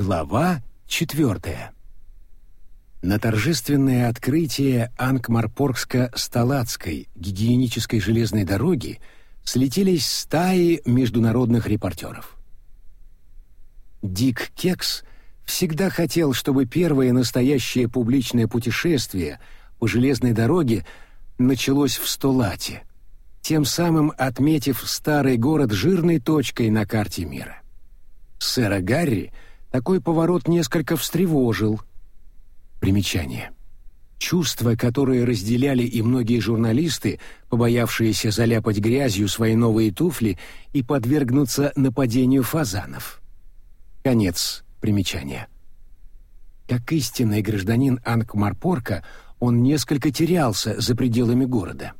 Глава четвертая. На торжественное открытие Анкмарпоргско-Сталацкой гигиенической железной дороги слетелись стаи международных репортеров. Дик Кекс всегда хотел, чтобы первое настоящее публичное путешествие по железной дороге началось в Столате, тем самым отметив старый город жирной точкой на карте мира. Сэра Гарри — такой поворот несколько встревожил. Примечание. Чувства, которые разделяли и многие журналисты, побоявшиеся заляпать грязью свои новые туфли и подвергнуться нападению фазанов. Конец примечания. Как истинный гражданин Ангмарпорка, он несколько терялся за пределами города.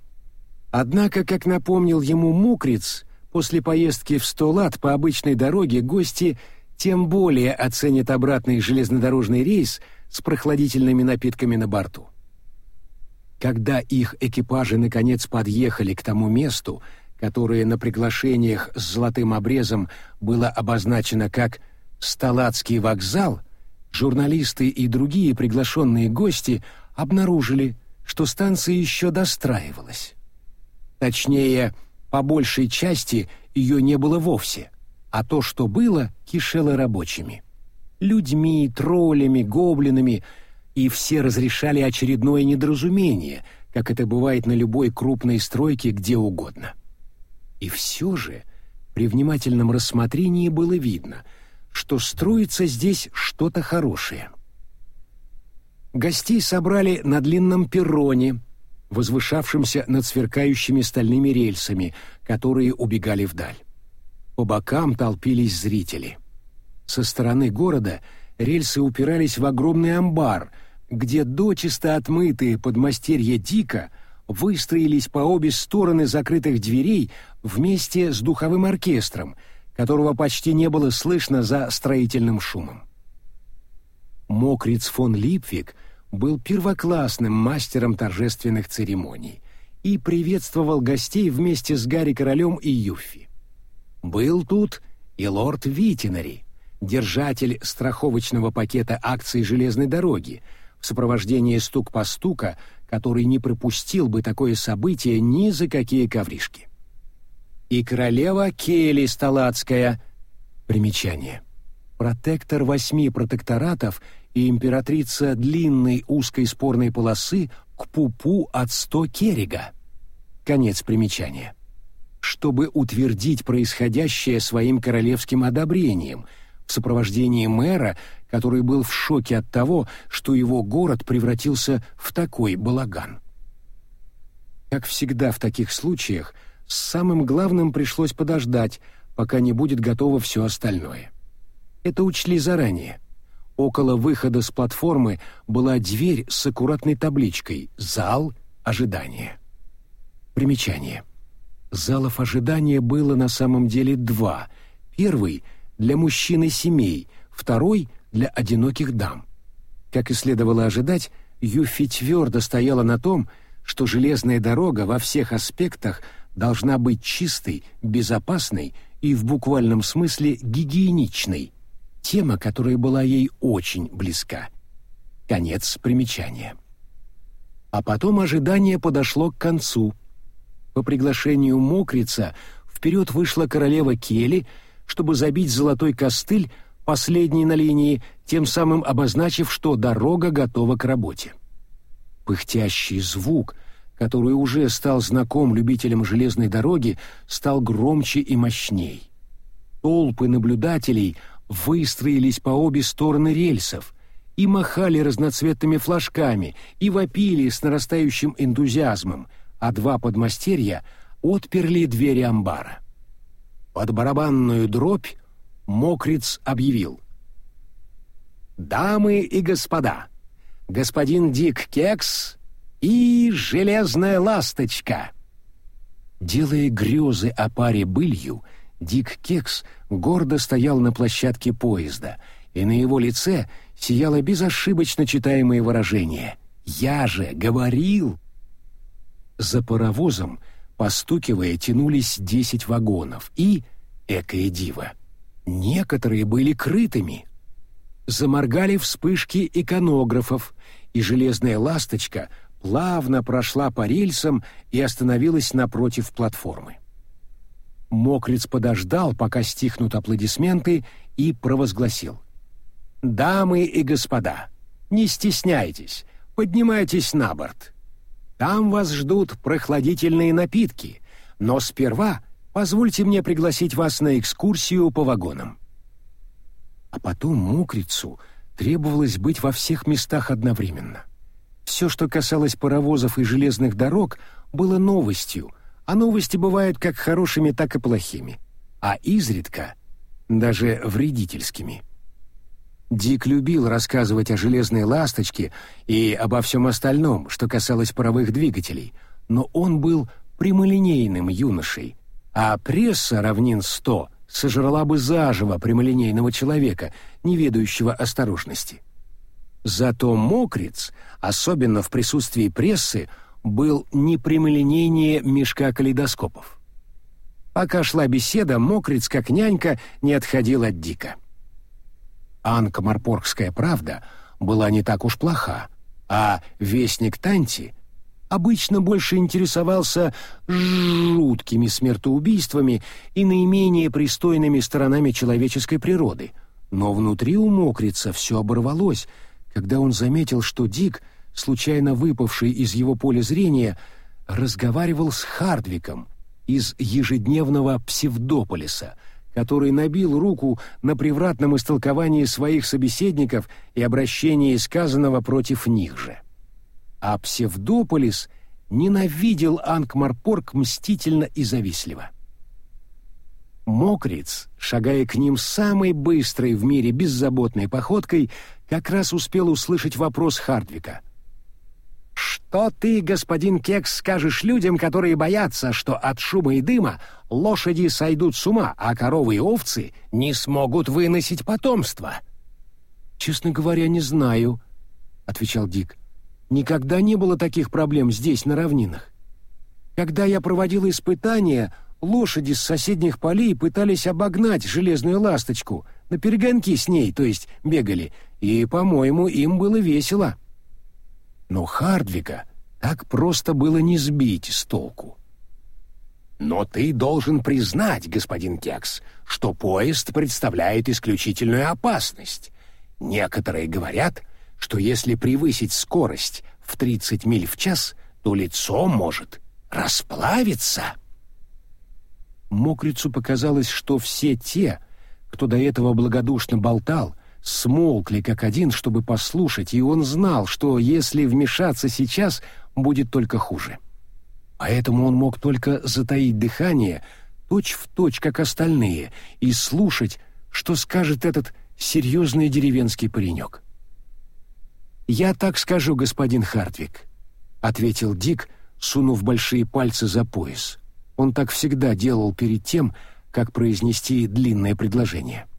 Однако, как напомнил ему Мукриц, после поездки в Столат по обычной дороге гости – тем более оценят обратный железнодорожный рейс с прохладительными напитками на борту. Когда их экипажи наконец подъехали к тому месту, которое на приглашениях с золотым обрезом было обозначено как «Сталацкий вокзал», журналисты и другие приглашенные гости обнаружили, что станция еще достраивалась. Точнее, по большей части ее не было вовсе — а то, что было, кишело рабочими. Людьми, троллями, гоблинами, и все разрешали очередное недоразумение, как это бывает на любой крупной стройке где угодно. И все же при внимательном рассмотрении было видно, что строится здесь что-то хорошее. Гостей собрали на длинном перроне, возвышавшемся над сверкающими стальными рельсами, которые убегали вдаль. По бокам толпились зрители. Со стороны города рельсы упирались в огромный амбар, где дочисто отмытые подмастерья Дика выстроились по обе стороны закрытых дверей вместе с духовым оркестром, которого почти не было слышно за строительным шумом. Мокриц фон Липвик был первоклассным мастером торжественных церемоний и приветствовал гостей вместе с Гарри Королем и Юффи. Был тут и лорд Витинари, держатель страховочного пакета акций железной дороги, в сопровождении стук-постука, который не пропустил бы такое событие ни за какие ковришки. И королева Келли Сталацкая. Примечание. Протектор восьми протекторатов и императрица длинной узкой спорной полосы к пупу от сто керрига. Конец примечания чтобы утвердить происходящее своим королевским одобрением, в сопровождении мэра, который был в шоке от того, что его город превратился в такой балаган. Как всегда в таких случаях, самым главным пришлось подождать, пока не будет готово все остальное. Это учли заранее. Около выхода с платформы была дверь с аккуратной табличкой «Зал ожидания». Примечание. Залов ожидания было на самом деле два. Первый — для мужчин и семей, второй — для одиноких дам. Как и следовало ожидать, Юфи твердо стояла на том, что железная дорога во всех аспектах должна быть чистой, безопасной и в буквальном смысле гигиеничной, тема, которая была ей очень близка. Конец примечания. А потом ожидание подошло к концу — по приглашению Мокрица вперед вышла королева Кели, чтобы забить золотой костыль, последний на линии, тем самым обозначив, что дорога готова к работе. Пыхтящий звук, который уже стал знаком любителям железной дороги, стал громче и мощней. Толпы наблюдателей выстроились по обе стороны рельсов и махали разноцветными флажками и вопили с нарастающим энтузиазмом — а два подмастерья отперли двери амбара. Под барабанную дробь Мокриц объявил. «Дамы и господа, господин Дик Кекс и Железная Ласточка!» Делая грезы о паре былью, Дик Кекс гордо стоял на площадке поезда, и на его лице сияло безошибочно читаемое выражение «Я же говорил!» За паровозом, постукивая, тянулись десять вагонов, и, экое диво, некоторые были крытыми. Заморгали вспышки иконографов, и железная ласточка плавно прошла по рельсам и остановилась напротив платформы. Мокриц подождал, пока стихнут аплодисменты, и провозгласил. «Дамы и господа, не стесняйтесь, поднимайтесь на борт. Там вас ждут прохладительные напитки, но сперва позвольте мне пригласить вас на экскурсию по вагонам». А потом Мокрицу требовалось быть во всех местах одновременно. Все, что касалось паровозов и железных дорог, было новостью, а новости бывают как хорошими, так и плохими, а изредка даже вредительскими. Дик любил рассказывать о железной ласточке и обо всем остальном, что касалось паровых двигателей, но он был прямолинейным юношей, а пресса равнин сто сожрала бы заживо прямолинейного человека, не ведающего осторожности. Зато мокриц, особенно в присутствии прессы, был не прямолинейнее мешка калейдоскопов. Пока шла беседа, мокриц, как нянька, не отходил от Дика. Анка-Марпоргская правда была не так уж плоха, а Вестник Танти обычно больше интересовался жуткими смертоубийствами и наименее пристойными сторонами человеческой природы. Но внутри у Мокрица все оборвалось, когда он заметил, что Дик, случайно выпавший из его поля зрения, разговаривал с Хардвиком из ежедневного псевдополиса — который набил руку на превратном истолковании своих собеседников и обращении сказанного против них же. А Псевдополис ненавидел Ангмарпорг мстительно и завистливо. Мокриц, шагая к ним самой быстрой в мире беззаботной походкой, как раз успел услышать вопрос Хардвика — что ты, господин Кекс, скажешь людям, которые боятся, что от шума и дыма лошади сойдут с ума, а коровы и овцы не смогут выносить потомство? Честно говоря, не знаю, отвечал Дик. Никогда не было таких проблем здесь, на равнинах. Когда я проводил испытания, лошади с соседних полей пытались обогнать железную ласточку, на перегонки с ней, то есть бегали, и, по-моему, им было весело. Но Хардвика так просто было не сбить с толку. Но ты должен признать, господин Кекс, что поезд представляет исключительную опасность. Некоторые говорят, что если превысить скорость в 30 миль в час, то лицо может расплавиться. Мокрицу показалось, что все те, кто до этого благодушно болтал, смолкли как один, чтобы послушать, и он знал, что если вмешаться сейчас, будет только хуже. Поэтому он мог только затаить дыхание, точь в точь, как остальные, и слушать, что скажет этот серьезный деревенский паренек. «Я так скажу, господин Хартвик», — ответил Дик, сунув большие пальцы за пояс. Он так всегда делал перед тем, как произнести длинное предложение. —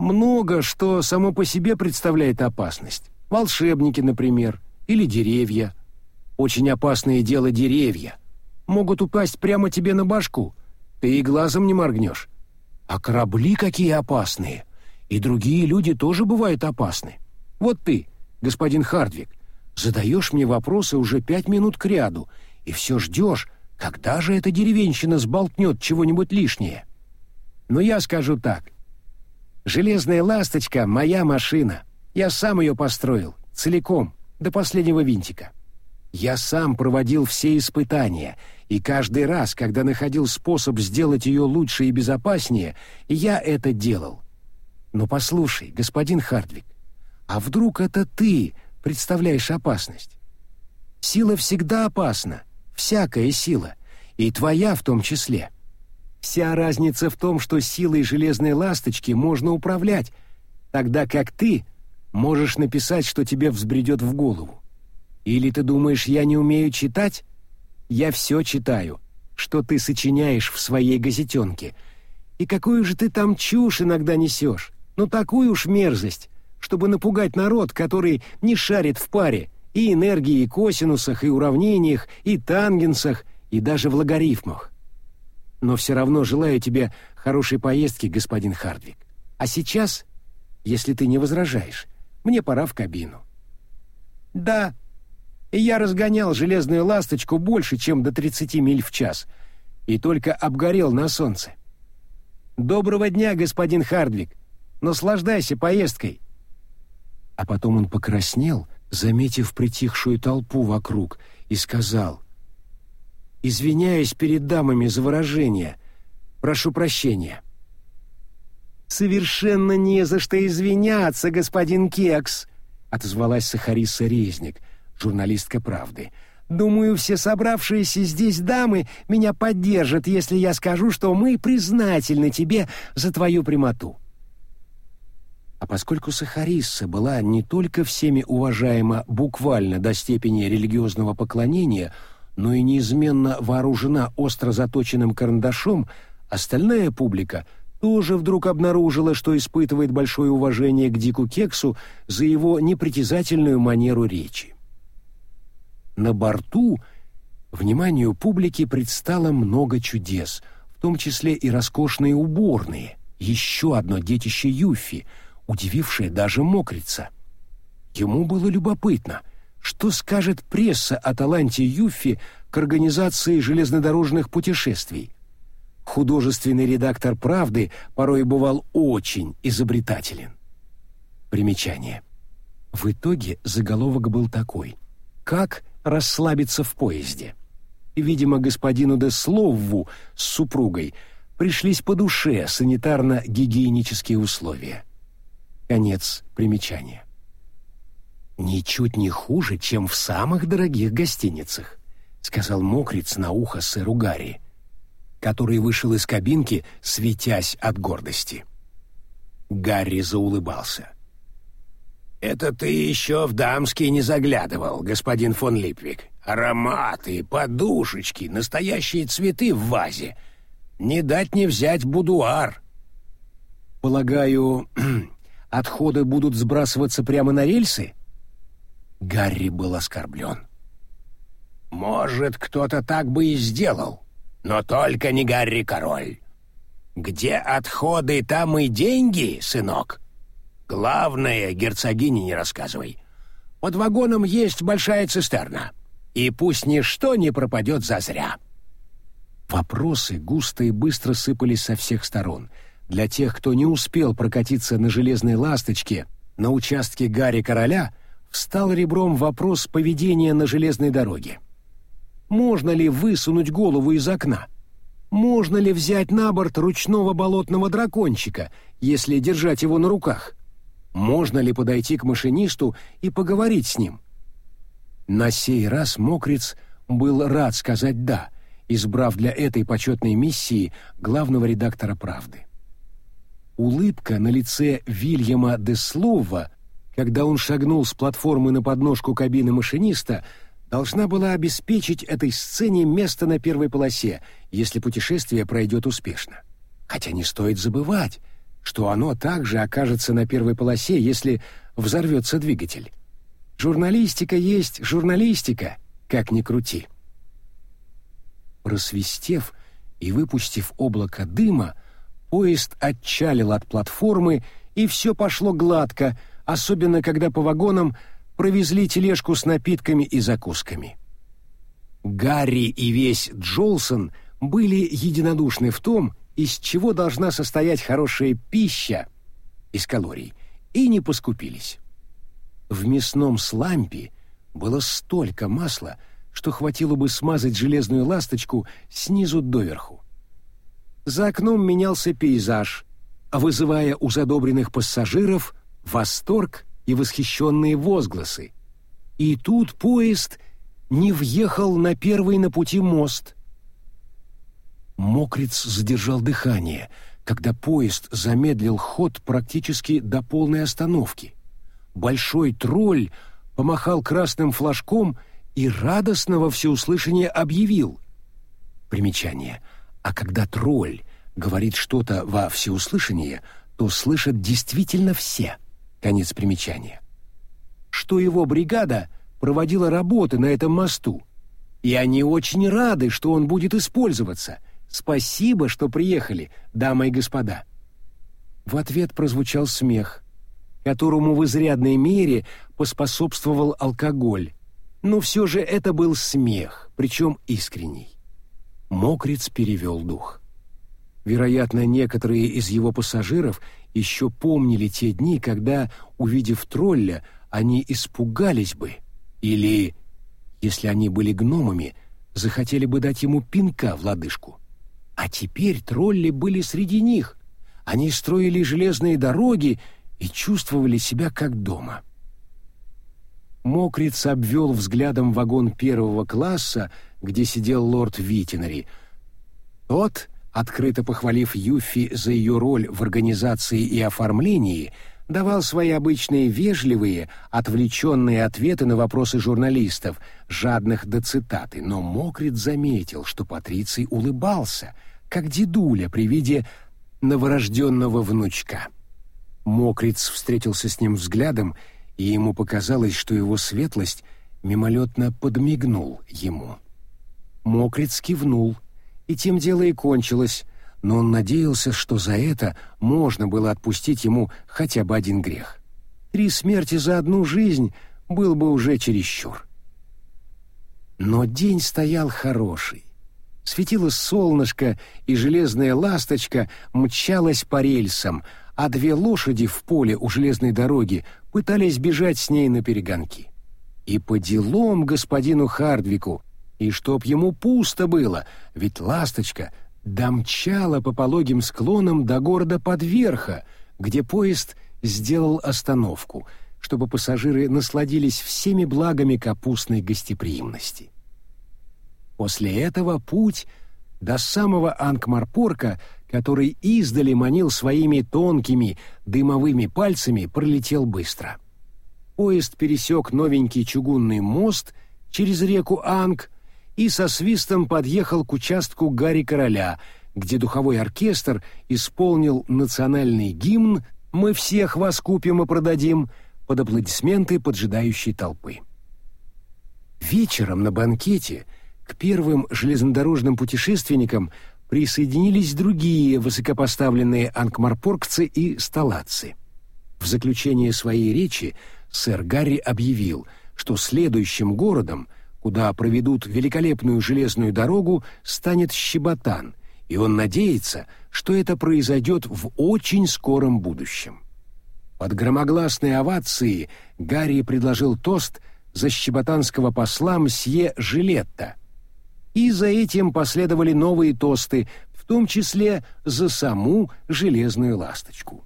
много что само по себе представляет опасность. Волшебники, например, или деревья. Очень опасное дело деревья. Могут упасть прямо тебе на башку. Ты и глазом не моргнешь. А корабли какие опасные. И другие люди тоже бывают опасны. Вот ты, господин Хардвик, задаешь мне вопросы уже пять минут кряду, и все ждешь, когда же эта деревенщина сболтнет чего-нибудь лишнее. Но я скажу так — Железная ласточка — моя машина. Я сам ее построил, целиком, до последнего винтика. Я сам проводил все испытания, и каждый раз, когда находил способ сделать ее лучше и безопаснее, я это делал. Но послушай, господин Хардвик, а вдруг это ты представляешь опасность? Сила всегда опасна, всякая сила, и твоя в том числе. — Вся разница в том, что силой железной ласточки можно управлять, тогда как ты можешь написать, что тебе взбредет в голову. Или ты думаешь, я не умею читать? Я все читаю, что ты сочиняешь в своей газетенке. И какую же ты там чушь иногда несешь? Ну такую уж мерзость, чтобы напугать народ, который не шарит в паре, и энергии, и косинусах, и уравнениях, и тангенсах, и даже в логарифмах но все равно желаю тебе хорошей поездки, господин Хардвик. А сейчас если ты не возражаешь. Мне пора в кабину». «Да, я разгонял железную ласточку больше, чем до 30 миль в час, и только обгорел на солнце. Доброго дня, господин Хардвик. Наслаждайся поездкой». А потом он покраснел, заметив притихшую толпу вокруг, и сказал, «Извиняюсь перед дамами за выражение. Прошу прощения». «Совершенно не за что извиняться, господин Кекс», — отозвалась Сахариса Резник, журналистка «Правды». «Думаю, все собравшиеся здесь дамы меня поддержат, если я скажу, что мы признательны тебе за твою прямоту». А поскольку Сахарисса была не только всеми уважаема буквально до степени религиозного поклонения, но и неизменно вооружена остро заточенным карандашом, остальная публика — тоже вдруг обнаружила, что испытывает большое уважение к Дику Кексу за его непритязательную манеру речи. На борту вниманию публики предстало много чудес, в том числе и роскошные уборные, еще одно детище Юфи, удивившее даже мокрица. Ему было любопытно, что скажет пресса о таланте Юфи к организации железнодорожных путешествий – художественный редактор «Правды» порой бывал очень изобретателен. Примечание. В итоге заголовок был такой «Как расслабиться в поезде?» Видимо, господину де Слову с супругой пришлись по душе санитарно-гигиенические условия. Конец примечания. «Ничуть не хуже, чем в самых дорогих гостиницах», — сказал мокриц на ухо сэру Гарри который вышел из кабинки, светясь от гордости. Гарри заулыбался. «Это ты еще в дамские не заглядывал, господин фон Липвик. Ароматы, подушечки, настоящие цветы в вазе. Не дать не взять будуар». «Полагаю, отходы будут сбрасываться прямо на рельсы?» Гарри был оскорблен. «Может, кто-то так бы и сделал», но только не Гарри Король. Где отходы, там и деньги, сынок. Главное, герцогине не рассказывай. Под вагоном есть большая цистерна, и пусть ничто не пропадет зазря». Вопросы густо и быстро сыпались со всех сторон. Для тех, кто не успел прокатиться на железной ласточке на участке Гарри Короля, встал ребром вопрос поведения на железной дороге. Можно ли высунуть голову из окна? Можно ли взять на борт ручного болотного дракончика, если держать его на руках? Можно ли подойти к машинисту и поговорить с ним? На сей раз Мокриц был рад сказать «да», избрав для этой почетной миссии главного редактора «Правды». Улыбка на лице Вильяма де Слова, когда он шагнул с платформы на подножку кабины машиниста, должна была обеспечить этой сцене место на первой полосе, если путешествие пройдет успешно. Хотя не стоит забывать, что оно также окажется на первой полосе, если взорвется двигатель. Журналистика есть журналистика, как ни крути. Просвистев и выпустив облако дыма, поезд отчалил от платформы, и все пошло гладко, особенно когда по вагонам провезли тележку с напитками и закусками. Гарри и весь Джолсон были единодушны в том, из чего должна состоять хорошая пища из калорий, и не поскупились. В мясном слампе было столько масла, что хватило бы смазать железную ласточку снизу доверху. За окном менялся пейзаж, вызывая у задобренных пассажиров восторг и восхищенные возгласы. И тут поезд не въехал на первый на пути мост. Мокриц задержал дыхание, когда поезд замедлил ход практически до полной остановки. Большой тролль помахал красным флажком и радостно во всеуслышание объявил. Примечание. А когда тролль говорит что-то во всеуслышание, то слышат действительно все — Конец примечания. Что его бригада проводила работы на этом мосту, и они очень рады, что он будет использоваться. Спасибо, что приехали, дамы и господа. В ответ прозвучал смех. которому в изрядной мере поспособствовал алкоголь, но все же это был смех, причем искренний. Мокриц перевел дух. Вероятно, некоторые из его пассажиров еще помнили те дни, когда, увидев тролля, они испугались бы, или, если они были гномами, захотели бы дать ему пинка в лодыжку. А теперь тролли были среди них. Они строили железные дороги и чувствовали себя как дома. Мокриц обвел взглядом вагон первого класса, где сидел лорд Витинари. Тот, открыто похвалив Юфи за ее роль в организации и оформлении, давал свои обычные вежливые, отвлеченные ответы на вопросы журналистов, жадных до цитаты, но Мокрит заметил, что Патриций улыбался, как дедуля при виде новорожденного внучка. Мокриц встретился с ним взглядом, и ему показалось, что его светлость мимолетно подмигнул ему. Мокриц кивнул, и тем дело и кончилось, но он надеялся, что за это можно было отпустить ему хотя бы один грех. Три смерти за одну жизнь был бы уже чересчур. Но день стоял хороший. Светило солнышко, и железная ласточка мчалась по рельсам, а две лошади в поле у железной дороги пытались бежать с ней на перегонки. И по делам господину Хардвику, и чтоб ему пусто было, ведь ласточка домчала по пологим склонам до города Подверха, где поезд сделал остановку, чтобы пассажиры насладились всеми благами капустной гостеприимности. После этого путь до самого Анкмарпорка, который издали манил своими тонкими дымовыми пальцами, пролетел быстро. Поезд пересек новенький чугунный мост через реку Анг, и со свистом подъехал к участку Гарри Короля, где духовой оркестр исполнил национальный гимн «Мы всех вас купим и продадим» под аплодисменты поджидающей толпы. Вечером на банкете к первым железнодорожным путешественникам присоединились другие высокопоставленные анкмарпоргцы и столацы. В заключение своей речи сэр Гарри объявил, что следующим городом – куда проведут великолепную железную дорогу, станет Щеботан, и он надеется, что это произойдет в очень скором будущем. Под громогласные овации Гарри предложил тост за щеботанского посла мсье Жилетта. И за этим последовали новые тосты, в том числе за саму железную ласточку.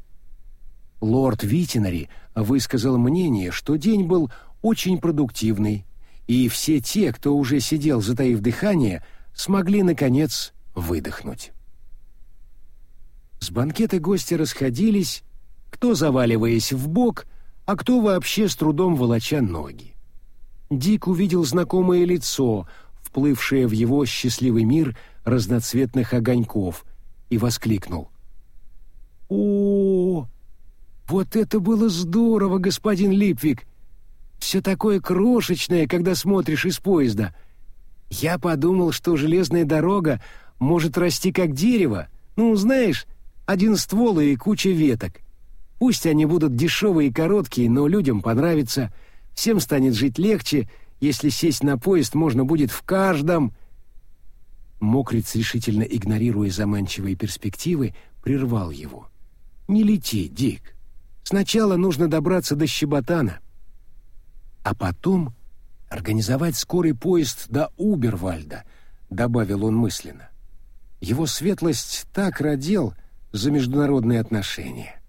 Лорд Витинари высказал мнение, что день был очень продуктивный, и все те, кто уже сидел, затаив дыхание, смогли, наконец, выдохнуть. С банкета гости расходились, кто заваливаясь в бок, а кто вообще с трудом волоча ноги. Дик увидел знакомое лицо, вплывшее в его счастливый мир разноцветных огоньков, и воскликнул. «О, вот это было здорово, господин Липвик! Все такое крошечное, когда смотришь из поезда. Я подумал, что железная дорога может расти как дерево. Ну, знаешь, один ствол и куча веток. Пусть они будут дешевые и короткие, но людям понравится. Всем станет жить легче, если сесть на поезд можно будет в каждом. Мокриц, решительно игнорируя заманчивые перспективы, прервал его. «Не лети, Дик. Сначала нужно добраться до Щеботана а потом организовать скорый поезд до Убервальда, добавил он мысленно. Его светлость так родил за международные отношения.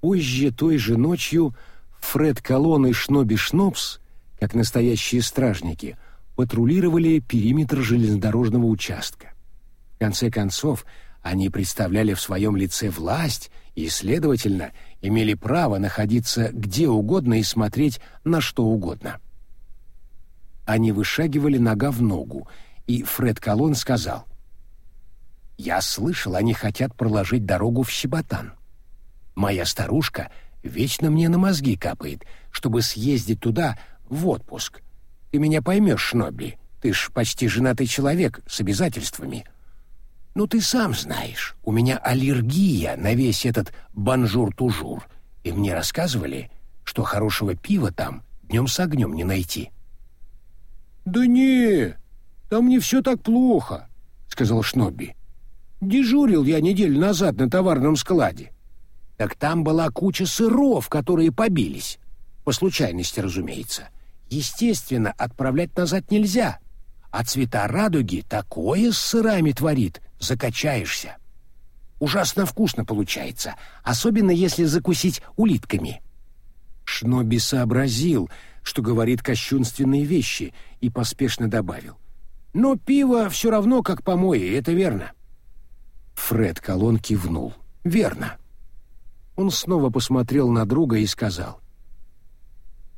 Позже той же ночью Фред Колон и Шноби Шнопс, как настоящие стражники, патрулировали периметр железнодорожного участка. В конце концов, они представляли в своем лице власть и, следовательно, имели право находиться где угодно и смотреть на что угодно. Они вышагивали нога в ногу, и Фред Колон сказал, «Я слышал, они хотят проложить дорогу в Щеботан. Моя старушка вечно мне на мозги капает, чтобы съездить туда в отпуск. Ты меня поймешь, Шнобби, ты ж почти женатый человек с обязательствами». «Ну ты сам знаешь, у меня аллергия на весь этот бонжур-тужур, И мне рассказывали, что хорошего пива там днем с огнем не найти. «Да не, там не все так плохо», — сказал Шнобби. «Дежурил я неделю назад на товарном складе. Так там была куча сыров, которые побились. По случайности, разумеется. Естественно, отправлять назад нельзя. А цвета радуги такое с сырами творит, закачаешься. Ужасно вкусно получается, особенно если закусить улитками. Шноби сообразил, что говорит кощунственные вещи, и поспешно добавил. «Но пиво все равно как помои, это верно». Фред Колон кивнул. «Верно». Он снова посмотрел на друга и сказал.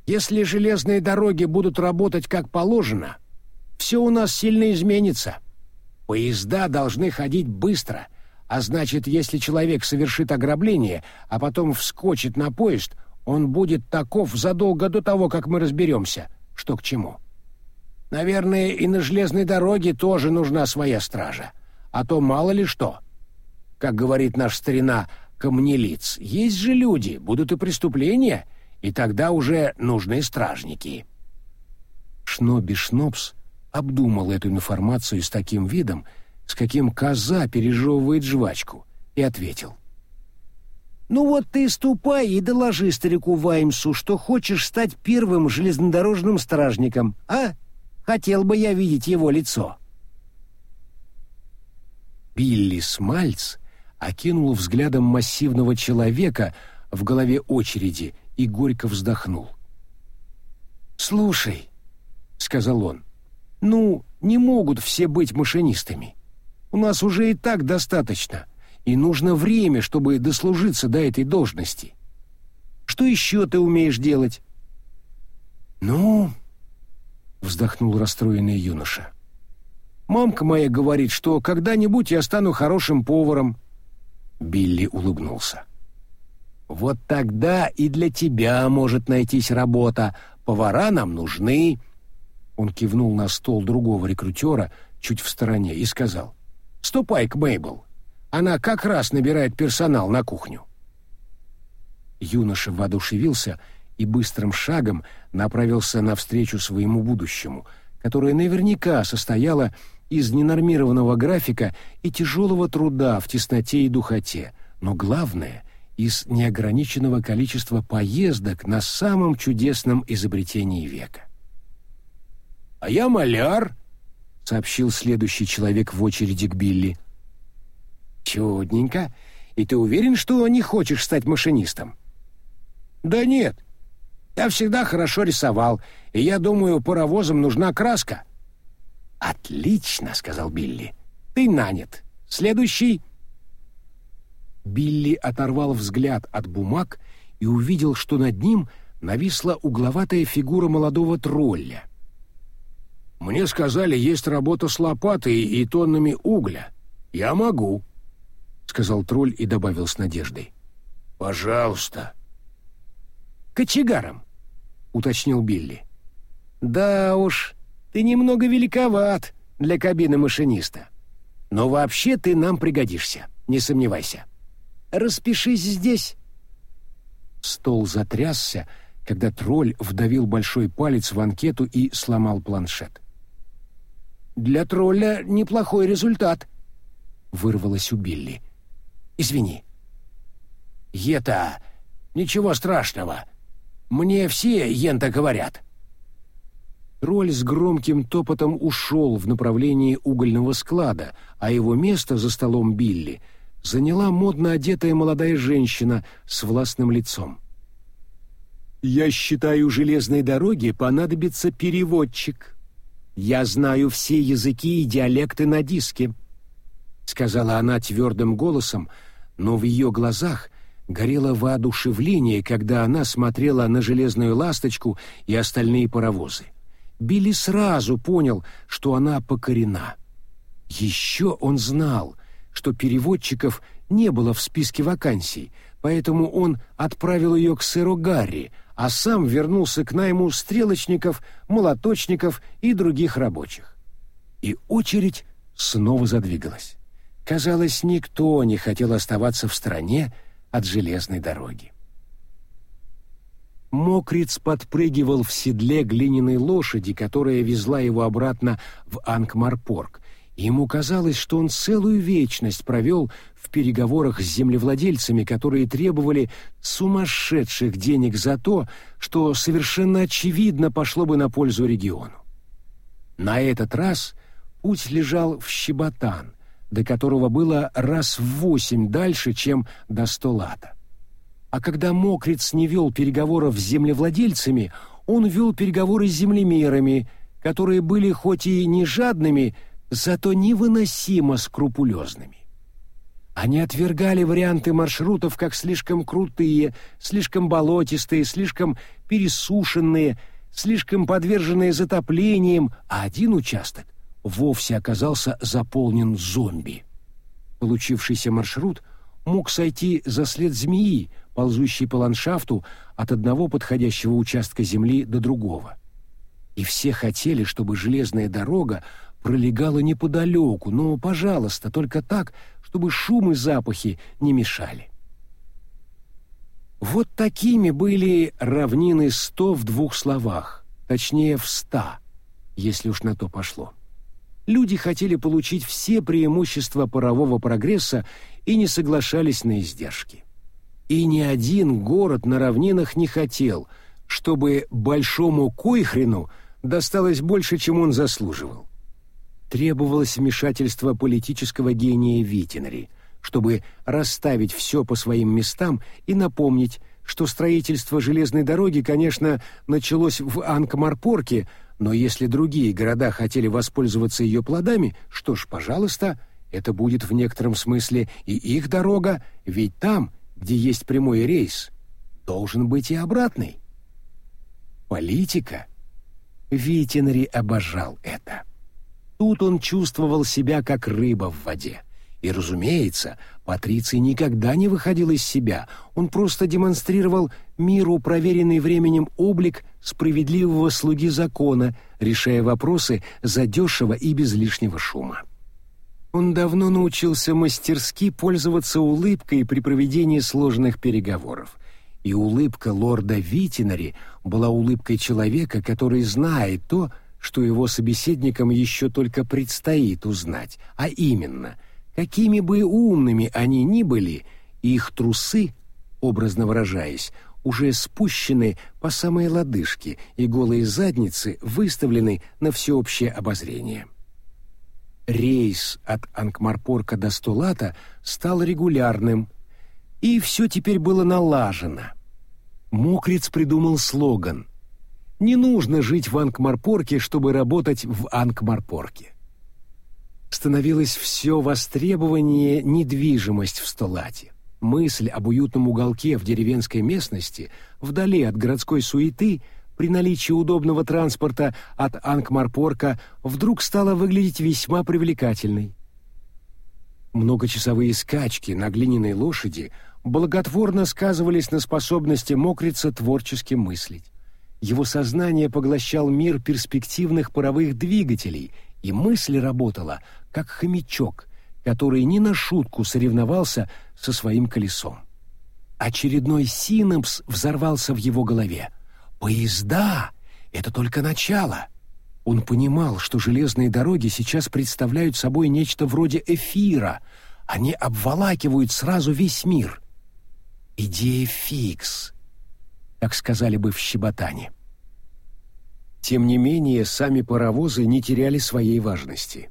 «Если железные дороги будут работать как положено, все у нас сильно изменится. Поезда должны ходить быстро, а значит, если человек совершит ограбление, а потом вскочит на поезд, он будет таков задолго до того, как мы разберемся, что к чему. Наверное, и на железной дороге тоже нужна своя стража, а то мало ли что. Как говорит наш старина камнелиц. Есть же люди, будут и преступления, и тогда уже нужны стражники. Шноби Шнобс обдумал эту информацию с таким видом, с каким коза пережевывает жвачку, и ответил. «Ну вот ты ступай и доложи старику Ваймсу, что хочешь стать первым железнодорожным стражником, а? Хотел бы я видеть его лицо». Билли Смальц окинул взглядом массивного человека в голове очереди и горько вздохнул. «Слушай», — сказал он, — «ну, не могут все быть машинистами. У нас уже и так достаточно, и нужно время, чтобы дослужиться до этой должности. Что еще ты умеешь делать?» «Ну...» — вздохнул расстроенный юноша. «Мамка моя говорит, что когда-нибудь я стану хорошим поваром, Билли улыбнулся. «Вот тогда и для тебя может найтись работа. Повара нам нужны». Он кивнул на стол другого рекрутера чуть в стороне и сказал. «Ступай к Мейбл. Она как раз набирает персонал на кухню». Юноша воодушевился и быстрым шагом направился навстречу своему будущему, которое наверняка состояло из ненормированного графика и тяжелого труда в тесноте и духоте, но главное — из неограниченного количества поездок на самом чудесном изобретении века. «А я маляр», — сообщил следующий человек в очереди к Билли. «Чудненько. И ты уверен, что не хочешь стать машинистом?» «Да нет. Я всегда хорошо рисовал, и я думаю, паровозам нужна краска». «Отлично», — сказал Билли. «Ты нанят. Следующий...» Билли оторвал взгляд от бумаг и увидел, что над ним нависла угловатая фигура молодого тролля. «Мне сказали, есть работа с лопатой и тоннами угля. Я могу», — сказал тролль и добавил с надеждой. «Пожалуйста». «Кочегаром», — уточнил Билли. «Да уж, ты немного великоват для кабины машиниста. Но вообще ты нам пригодишься, не сомневайся. Распишись здесь». Стол затрясся, когда тролль вдавил большой палец в анкету и сломал планшет. «Для тролля неплохой результат», — вырвалось у Билли. «Извини». «Ета, ничего страшного. Мне все ента говорят». Тролль с громким топотом ушел в направлении угольного склада, а его место за столом Билли заняла модно одетая молодая женщина с властным лицом. «Я считаю, железной дороге понадобится переводчик. Я знаю все языки и диалекты на диске», — сказала она твердым голосом, но в ее глазах горело воодушевление, когда она смотрела на железную ласточку и остальные паровозы. Билли сразу понял, что она покорена. Еще он знал, что переводчиков не было в списке вакансий, поэтому он отправил ее к сэру Гарри, а сам вернулся к найму стрелочников, молоточников и других рабочих. И очередь снова задвигалась. Казалось, никто не хотел оставаться в стороне от железной дороги. Мокриц подпрыгивал в седле глиняной лошади, которая везла его обратно в Ангмарпорг. Ему казалось, что он целую вечность провел в переговорах с землевладельцами, которые требовали сумасшедших денег за то, что совершенно очевидно пошло бы на пользу региону. На этот раз путь лежал в Щеботан, до которого было раз в восемь дальше, чем до Столата. А когда Мокриц не вел переговоров с землевладельцами, он вел переговоры с землемерами, которые были хоть и не жадными, зато невыносимо скрупулезными. Они отвергали варианты маршрутов как слишком крутые, слишком болотистые, слишком пересушенные, слишком подверженные затоплениям, а один участок вовсе оказался заполнен зомби. Получившийся маршрут мог сойти за след змеи, ползущей по ландшафту от одного подходящего участка земли до другого. И все хотели, чтобы железная дорога пролегала неподалеку, но, пожалуйста, только так, чтобы шум и запахи не мешали. Вот такими были равнины сто в двух словах, точнее в ста, если уж на то пошло. Люди хотели получить все преимущества парового прогресса и не соглашались на издержки. И ни один город на равнинах не хотел, чтобы большому Койхрену досталось больше, чем он заслуживал. Требовалось вмешательство политического гения Витинари, чтобы расставить все по своим местам и напомнить, что строительство железной дороги, конечно, началось в Анкмарпорке, но если другие города хотели воспользоваться ее плодами, что ж, пожалуйста, это будет в некотором смысле и их дорога, ведь там, где есть прямой рейс, должен быть и обратный. Политика. Витинри обожал это. Тут он чувствовал себя как рыба в воде. И, разумеется, Патриций никогда не выходил из себя, он просто демонстрировал миру проверенный временем облик справедливого слуги закона, решая вопросы задешево и без лишнего шума. Он давно научился мастерски пользоваться улыбкой при проведении сложных переговоров. И улыбка лорда Витинари была улыбкой человека, который знает то, что его собеседникам еще только предстоит узнать, а именно, какими бы умными они ни были, их трусы, образно выражаясь, уже спущены по самой лодыжке, и голые задницы выставлены на всеобщее обозрение. Рейс от Анкмарпорка до Стулата стал регулярным, и все теперь было налажено. Мокриц придумал слоган «Не нужно жить в Анкмарпорке, чтобы работать в Анкмарпорке». Становилось все востребование недвижимость в Столате. Мысль об уютном уголке в деревенской местности, вдали от городской суеты – при наличии удобного транспорта от Ангмарпорка вдруг стала выглядеть весьма привлекательной. Многочасовые скачки на глиняной лошади благотворно сказывались на способности мокрица творчески мыслить. Его сознание поглощал мир перспективных паровых двигателей, и мысль работала, как хомячок, который не на шутку соревновался со своим колесом. Очередной синапс взорвался в его голове — Поезда — это только начало. Он понимал, что железные дороги сейчас представляют собой нечто вроде эфира. Они обволакивают сразу весь мир. Идея фикс, как сказали бы в Щеботане. Тем не менее, сами паровозы не теряли своей важности.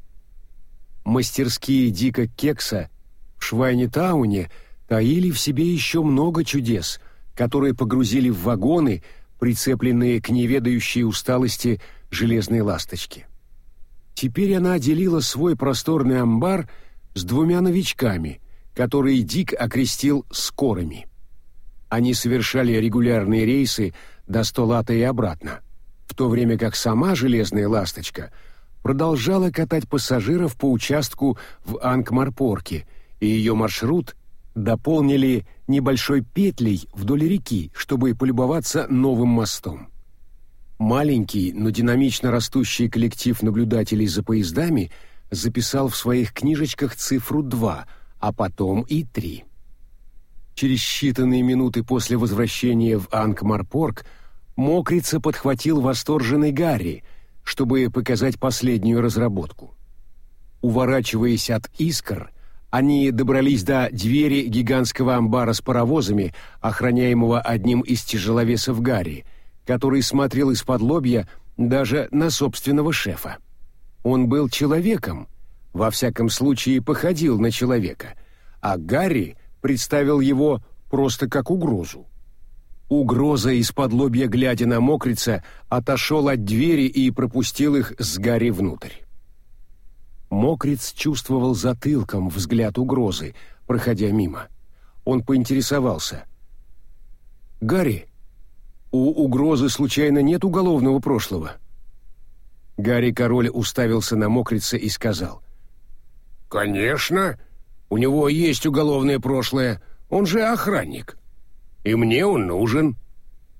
Мастерские Дика Кекса в Швайнетауне таили в себе еще много чудес, которые погрузили в вагоны — прицепленные к неведающей усталости железной ласточки. Теперь она делила свой просторный амбар с двумя новичками, которые Дик окрестил «скорыми». Они совершали регулярные рейсы до Столата и обратно, в то время как сама железная ласточка продолжала катать пассажиров по участку в Анкмарпорке, и ее маршрут дополнили небольшой петлей вдоль реки, чтобы полюбоваться новым мостом. Маленький, но динамично растущий коллектив наблюдателей за поездами записал в своих книжечках цифру 2, а потом и 3. Через считанные минуты после возвращения в Анкмарпорг Мокрица подхватил восторженный Гарри, чтобы показать последнюю разработку. Уворачиваясь от искр, они добрались до двери гигантского амбара с паровозами, охраняемого одним из тяжеловесов Гарри, который смотрел из-под лобья даже на собственного шефа. Он был человеком, во всяком случае походил на человека, а Гарри представил его просто как угрозу. Угроза из-под лобья, глядя на мокрица, отошел от двери и пропустил их с Гарри внутрь. Мокриц чувствовал затылком взгляд угрозы, проходя мимо. Он поинтересовался. «Гарри, у угрозы случайно нет уголовного прошлого?» Гарри Король уставился на мокрица и сказал. «Конечно. У него есть уголовное прошлое. Он же охранник. И мне он нужен.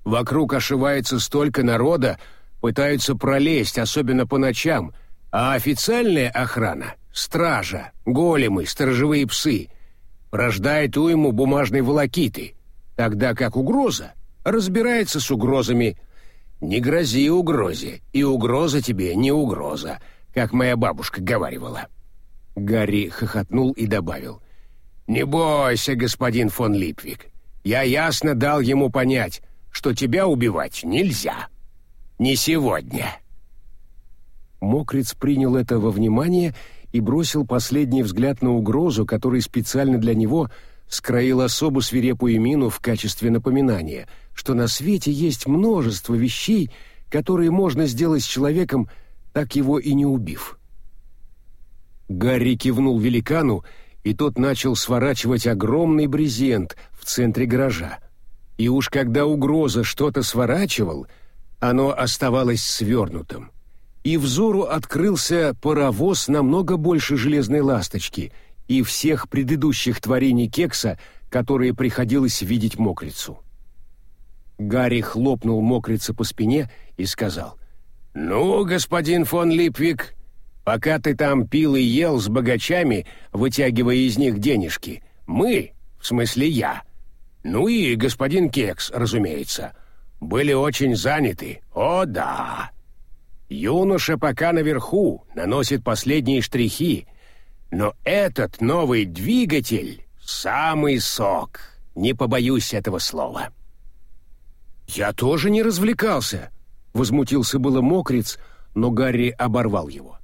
Вокруг ошивается столько народа, пытаются пролезть, особенно по ночам, а официальная охрана — стража, големы, сторожевые псы — рождает уйму бумажной волокиты, тогда как угроза разбирается с угрозами. Не грози угрозе, и угроза тебе не угроза, как моя бабушка говаривала. Гарри хохотнул и добавил. «Не бойся, господин фон Липвик. Я ясно дал ему понять, что тебя убивать нельзя. Не сегодня». Мокриц принял это во внимание и бросил последний взгляд на угрозу, который специально для него скроил особо свирепую мину в качестве напоминания, что на свете есть множество вещей, которые можно сделать с человеком, так его и не убив. Гарри кивнул великану, и тот начал сворачивать огромный брезент в центре гаража. И уж когда угроза что-то сворачивал, оно оставалось свернутым. И взору открылся паровоз намного больше железной ласточки и всех предыдущих творений кекса, которые приходилось видеть мокрицу. Гарри хлопнул мокрица по спине и сказал, «Ну, господин фон Липвик, Пока ты там пил и ел с богачами, вытягивая из них денежки, мы, в смысле я, ну и господин Кекс, разумеется, были очень заняты. О, да. Юноша пока наверху, наносит последние штрихи, но этот новый двигатель — самый сок. Не побоюсь этого слова. «Я тоже не развлекался», — возмутился было мокриц, но Гарри оборвал его.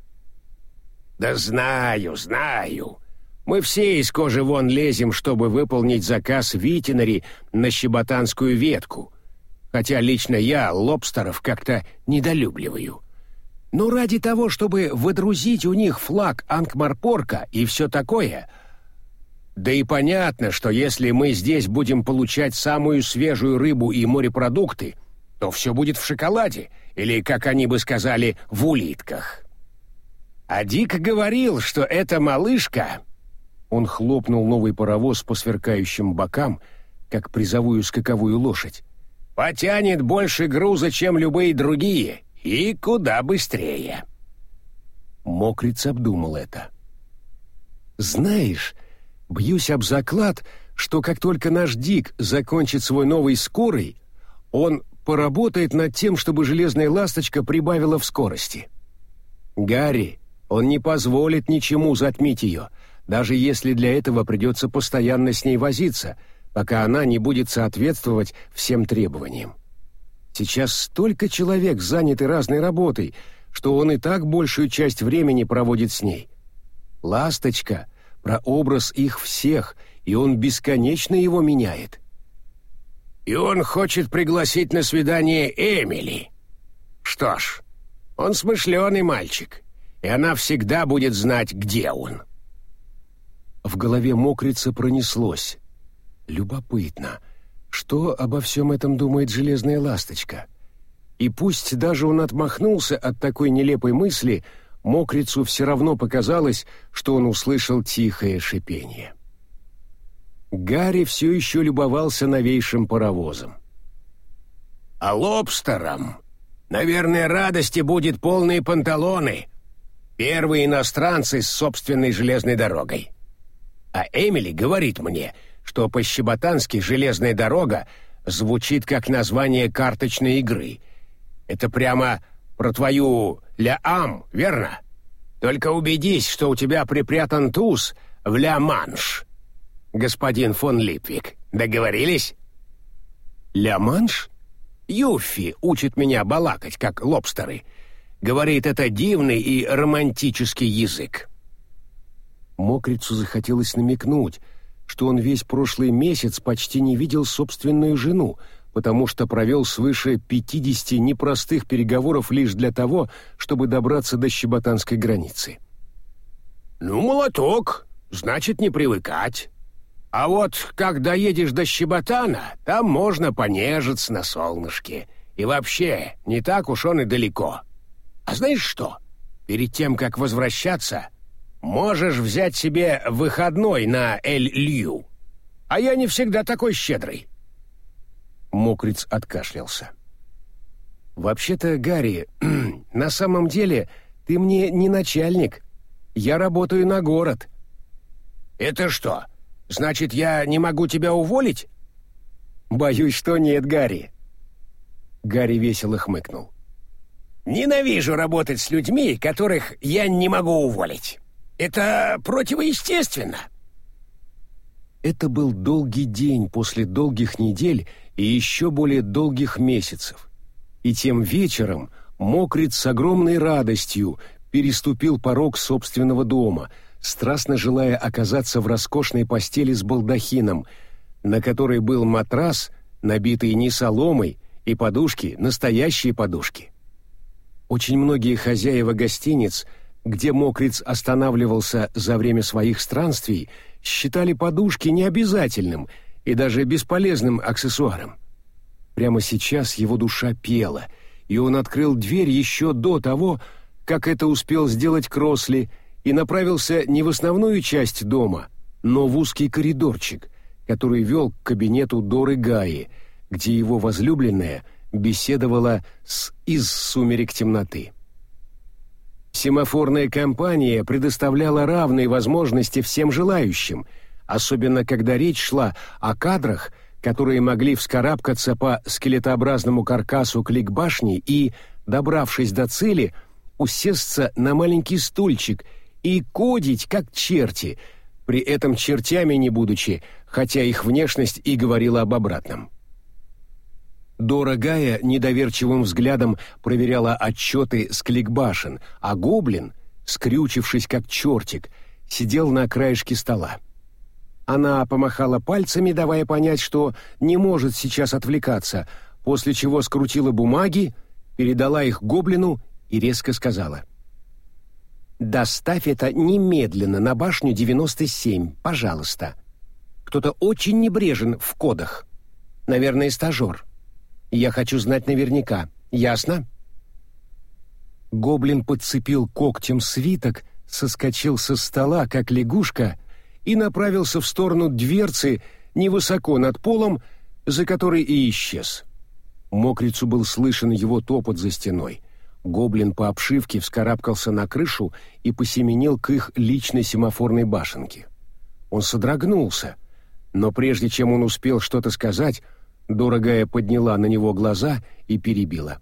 «Да знаю, знаю. Мы все из кожи вон лезем, чтобы выполнить заказ Витинари на щеботанскую ветку. Хотя лично я лобстеров как-то недолюбливаю. Но ради того, чтобы выдрузить у них флаг Анкмарпорка и все такое... Да и понятно, что если мы здесь будем получать самую свежую рыбу и морепродукты, то все будет в шоколаде, или, как они бы сказали, в улитках». А Дик говорил, что эта малышка...» Он хлопнул новый паровоз по сверкающим бокам, как призовую скаковую лошадь. «Потянет больше груза, чем любые другие, и куда быстрее». Мокриц обдумал это. «Знаешь, бьюсь об заклад, что как только наш Дик закончит свой новый скорый, он поработает над тем, чтобы железная ласточка прибавила в скорости. Гарри, он не позволит ничему затмить ее, даже если для этого придется постоянно с ней возиться, пока она не будет соответствовать всем требованиям. Сейчас столько человек заняты разной работой, что он и так большую часть времени проводит с ней. Ласточка — про образ их всех, и он бесконечно его меняет. И он хочет пригласить на свидание Эмили. Что ж, он смышленый мальчик и она всегда будет знать, где он. В голове мокрица пронеслось. Любопытно, что обо всем этом думает железная ласточка? И пусть даже он отмахнулся от такой нелепой мысли, мокрицу все равно показалось, что он услышал тихое шипение. Гарри все еще любовался новейшим паровозом. «А лобстерам, наверное, радости будет полные панталоны», Первые иностранцы с собственной железной дорогой. А Эмили говорит мне, что по-щеботански «железная дорога» звучит как название карточной игры. Это прямо про твою «Ля-Ам», верно? Только убедись, что у тебя припрятан туз в «Ля-Манш». Господин фон Липвик, договорились? «Ля-Манш»? Юффи учит меня балакать, как лобстеры. Говорит, это дивный и романтический язык. Мокрицу захотелось намекнуть, что он весь прошлый месяц почти не видел собственную жену, потому что провел свыше 50 непростых переговоров лишь для того, чтобы добраться до щеботанской границы. «Ну, молоток, значит, не привыкать. А вот когда едешь до Щеботана, там можно понежиться на солнышке. И вообще, не так уж он и далеко. А знаешь что? Перед тем, как возвращаться, можешь взять себе выходной на Эль-Лью. А я не всегда такой щедрый. Мокриц откашлялся. «Вообще-то, Гарри, на самом деле ты мне не начальник. Я работаю на город». «Это что, значит, я не могу тебя уволить?» «Боюсь, что нет, Гарри». Гарри весело хмыкнул. «Ненавижу работать с людьми, которых я не могу уволить. Это противоестественно». Это был долгий день после долгих недель и еще более долгих месяцев. И тем вечером Мокриц с огромной радостью переступил порог собственного дома, страстно желая оказаться в роскошной постели с балдахином, на которой был матрас, набитый не соломой, и подушки — настоящие подушки. Очень многие хозяева гостиниц, где Мокриц останавливался за время своих странствий, считали подушки необязательным и даже бесполезным аксессуаром. Прямо сейчас его душа пела, и он открыл дверь еще до того, как это успел сделать Кросли, и направился не в основную часть дома, но в узкий коридорчик, который вел к кабинету Доры Гаи, где его возлюбленная беседовала с «Из сумерек темноты». Семафорная компания предоставляла равные возможности всем желающим, особенно когда речь шла о кадрах, которые могли вскарабкаться по скелетообразному каркасу кликбашни и, добравшись до цели, усесться на маленький стульчик и кодить как черти, при этом чертями не будучи, хотя их внешность и говорила об обратном. Дорогая недоверчивым взглядом проверяла отчеты с кликбашен, а гоблин, скрючившись как чертик, сидел на краешке стола. Она помахала пальцами, давая понять, что не может сейчас отвлекаться, после чего скрутила бумаги, передала их гоблину и резко сказала. «Доставь это немедленно на башню 97, пожалуйста. Кто-то очень небрежен в кодах. Наверное, стажер». Я хочу знать наверняка. Ясно?» Гоблин подцепил когтем свиток, соскочил со стола, как лягушка, и направился в сторону дверцы невысоко над полом, за которой и исчез. Мокрицу был слышен его топот за стеной. Гоблин по обшивке вскарабкался на крышу и посеменил к их личной семафорной башенке. Он содрогнулся, но прежде чем он успел что-то сказать, Дорогая подняла на него глаза и перебила.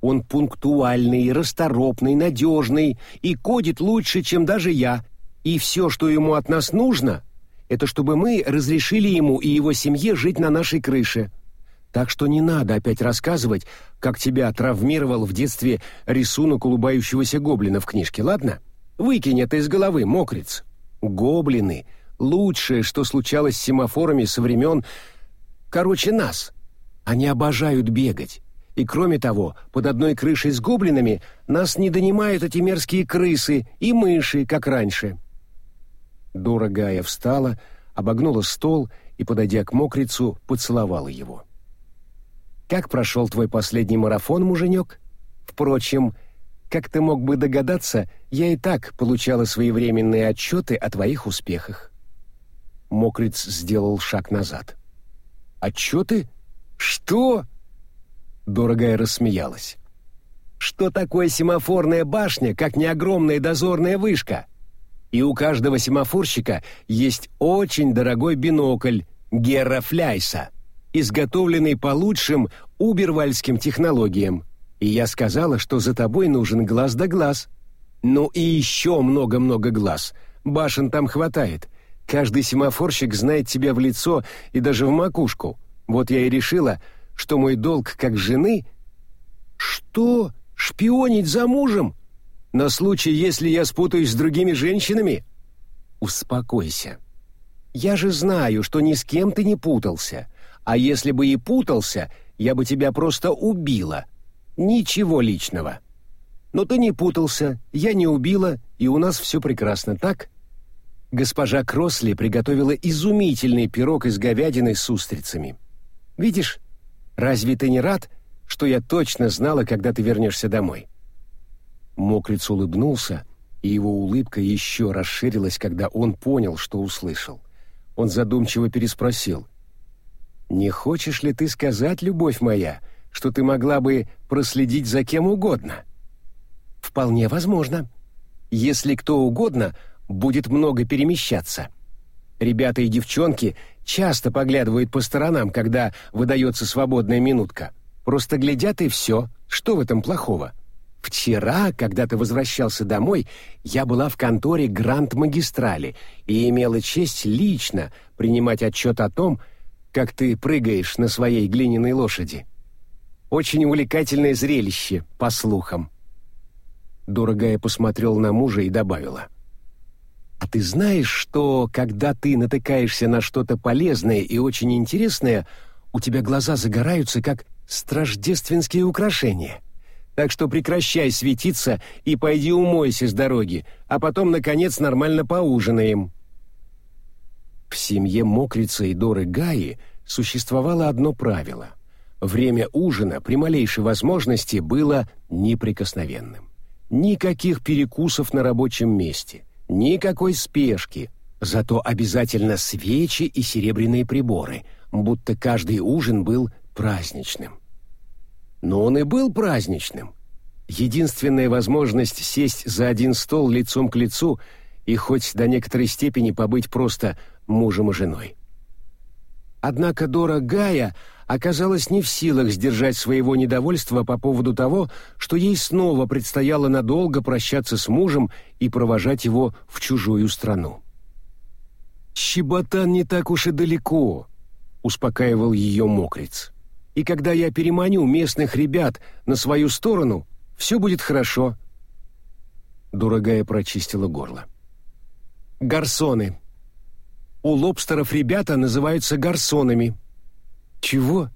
Он пунктуальный, расторопный, надежный и кодит лучше, чем даже я. И все, что ему от нас нужно, это чтобы мы разрешили ему и его семье жить на нашей крыше. Так что не надо опять рассказывать, как тебя травмировал в детстве рисунок улыбающегося гоблина в книжке, ладно? Выкинь это из головы, мокриц. Гоблины — лучшее, что случалось с семафорами со времен короче нас. Они обожают бегать. И кроме того, под одной крышей с гоблинами нас не донимают эти мерзкие крысы и мыши, как раньше. Дорогая встала, обогнула стол и, подойдя к мокрицу, поцеловала его. «Как прошел твой последний марафон, муженек? Впрочем, как ты мог бы догадаться, я и так получала своевременные отчеты о твоих успехах». Мокриц сделал шаг назад. Отчеты? Что? Дорогая рассмеялась. Что такое семафорная башня, как не огромная дозорная вышка? И у каждого семафорщика есть очень дорогой бинокль Герра Фляйса, изготовленный по лучшим убервальским технологиям. И я сказала, что за тобой нужен глаз да глаз. Ну и еще много-много глаз. Башен там хватает. Каждый семафорщик знает тебя в лицо и даже в макушку. Вот я и решила, что мой долг как жены... Что? Шпионить за мужем? На случай, если я спутаюсь с другими женщинами? Успокойся. Я же знаю, что ни с кем ты не путался. А если бы и путался, я бы тебя просто убила. Ничего личного. Но ты не путался, я не убила, и у нас все прекрасно, так? Госпожа Кросли приготовила изумительный пирог из говядины с устрицами. Видишь, разве ты не рад, что я точно знала, когда ты вернешься домой?» Мокриц улыбнулся, и его улыбка еще расширилась, когда он понял, что услышал. Он задумчиво переспросил. «Не хочешь ли ты сказать, любовь моя, что ты могла бы проследить за кем угодно?» «Вполне возможно. Если кто угодно будет много перемещаться. Ребята и девчонки часто поглядывают по сторонам, когда выдается свободная минутка. Просто глядят и все. Что в этом плохого? Вчера, когда ты возвращался домой, я была в конторе Гранд Магистрали и имела честь лично принимать отчет о том, как ты прыгаешь на своей глиняной лошади. Очень увлекательное зрелище, по слухам. Дорогая посмотрел на мужа и добавила. «А ты знаешь, что, когда ты натыкаешься на что-то полезное и очень интересное, у тебя глаза загораются, как страждественские украшения. Так что прекращай светиться и пойди умойся с дороги, а потом, наконец, нормально поужинаем». В семье Мокрица и Доры Гаи существовало одно правило. Время ужина при малейшей возможности было неприкосновенным. Никаких перекусов на рабочем месте, никакой спешки, зато обязательно свечи и серебряные приборы, будто каждый ужин был праздничным. Но он и был праздничным. Единственная возможность сесть за один стол лицом к лицу и хоть до некоторой степени побыть просто мужем и женой. Однако Дора Гая оказалась не в силах сдержать своего недовольства по поводу того, что ей снова предстояло надолго прощаться с мужем и провожать его в чужую страну. «Щеботан не так уж и далеко», — успокаивал ее мокрец и когда я переманю местных ребят на свою сторону, все будет хорошо». Дорогая прочистила горло. «Гарсоны. У лобстеров ребята называются гарсонами». «Чего?»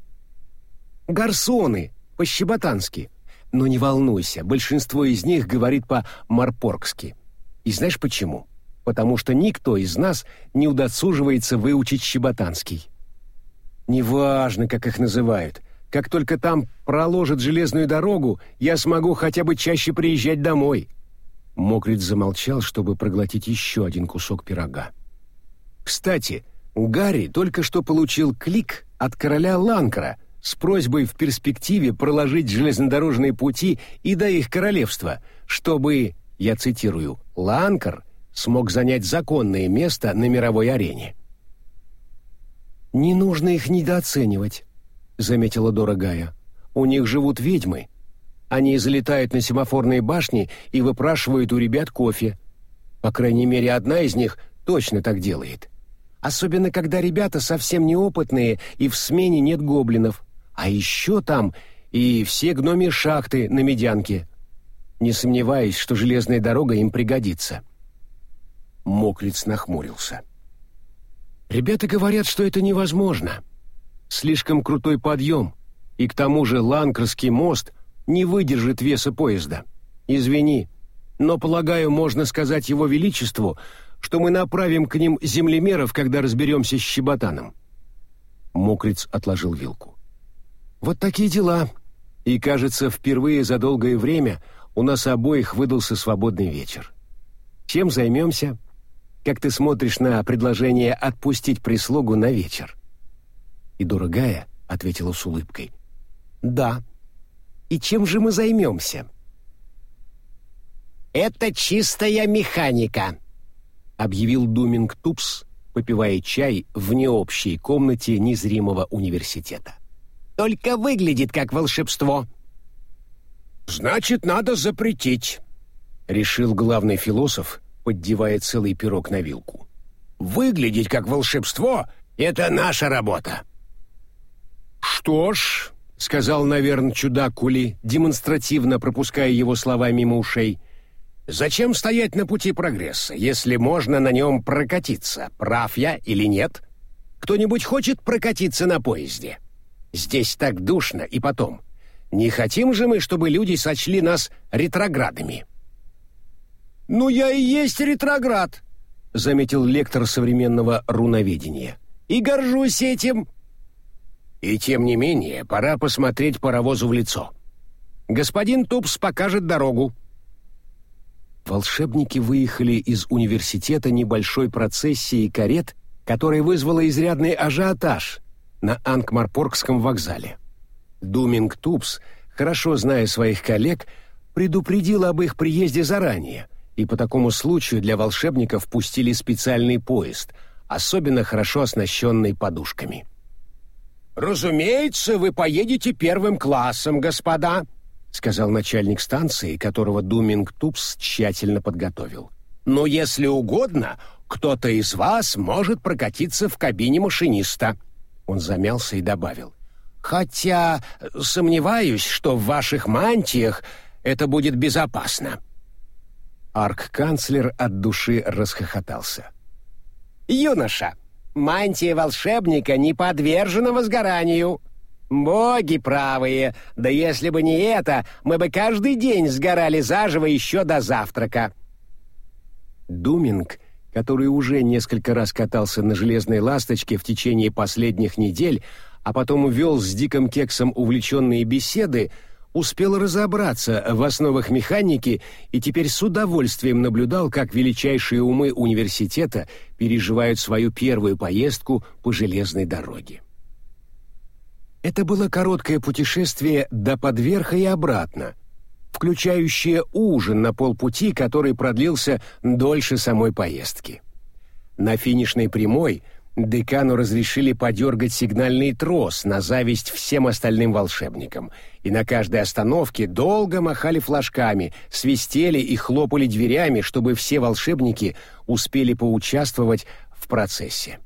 «Гарсоны, по-щеботански. Но не волнуйся, большинство из них говорит по-марпоргски. И знаешь почему? Потому что никто из нас не удосуживается выучить щеботанский». Неважно, как их называют. Как только там проложат железную дорогу, я смогу хотя бы чаще приезжать домой». Мокриц замолчал, чтобы проглотить еще один кусок пирога. «Кстати, Гарри только что получил клик от короля Ланкра с просьбой в перспективе проложить железнодорожные пути и до их королевства, чтобы, я цитирую, Ланкар смог занять законное место на мировой арене». «Не нужно их недооценивать», — заметила дорогая. «У них живут ведьмы. Они залетают на семафорные башни и выпрашивают у ребят кофе. По крайней мере, одна из них точно так делает. Особенно, когда ребята совсем неопытные и в смене нет гоблинов. А еще там и все гноми шахты на медянке. Не сомневаюсь, что железная дорога им пригодится». Мокриц нахмурился. — Ребята говорят, что это невозможно. Слишком крутой подъем, и к тому же Ланкерский мост не выдержит веса поезда. Извини, но, полагаю, можно сказать его величеству, что мы направим к ним землемеров, когда разберемся с Щеботаном». Мокриц отложил вилку. «Вот такие дела. И, кажется, впервые за долгое время у нас обоих выдался свободный вечер. Чем займемся?» как ты смотришь на предложение отпустить прислугу на вечер?» И дорогая ответила с улыбкой. «Да. И чем же мы займемся?» «Это чистая механика», — объявил Думинг Тупс, попивая чай в необщей комнате незримого университета. «Только выглядит как волшебство». «Значит, надо запретить», — решил главный философ, поддевая целый пирог на вилку. «Выглядеть как волшебство — это наша работа». «Что ж», — сказал, наверное, чудак Кули, демонстративно пропуская его слова мимо ушей, «зачем стоять на пути прогресса, если можно на нем прокатиться, прав я или нет? Кто-нибудь хочет прокатиться на поезде? Здесь так душно, и потом, не хотим же мы, чтобы люди сочли нас ретроградами». «Ну, я и есть ретроград», — заметил лектор современного руноведения. «И горжусь этим». «И тем не менее, пора посмотреть паровозу в лицо. Господин Тупс покажет дорогу». Волшебники выехали из университета небольшой процессией карет, которая вызвала изрядный ажиотаж на Анкмарпоргском вокзале. Думинг Тупс, хорошо зная своих коллег, предупредил об их приезде заранее — и по такому случаю для волшебников пустили специальный поезд, особенно хорошо оснащенный подушками. «Разумеется, вы поедете первым классом, господа», — сказал начальник станции, которого Думинг Тупс тщательно подготовил. «Но если угодно, кто-то из вас может прокатиться в кабине машиниста». Он замялся и добавил. «Хотя сомневаюсь, что в ваших мантиях это будет безопасно». Арк-канцлер от души расхохотался. «Юноша, мантия волшебника не подвержена возгоранию. Боги правые, да если бы не это, мы бы каждый день сгорали заживо еще до завтрака». Думинг, который уже несколько раз катался на железной ласточке в течение последних недель, а потом увел с Диком Кексом увлеченные беседы, успел разобраться в основах механики и теперь с удовольствием наблюдал, как величайшие умы университета переживают свою первую поездку по железной дороге. Это было короткое путешествие до подверха и обратно, включающее ужин на полпути, который продлился дольше самой поездки. На финишной прямой декану разрешили подергать сигнальный трос на зависть всем остальным волшебникам — и на каждой остановке долго махали флажками, свистели и хлопали дверями, чтобы все волшебники успели поучаствовать в процессе.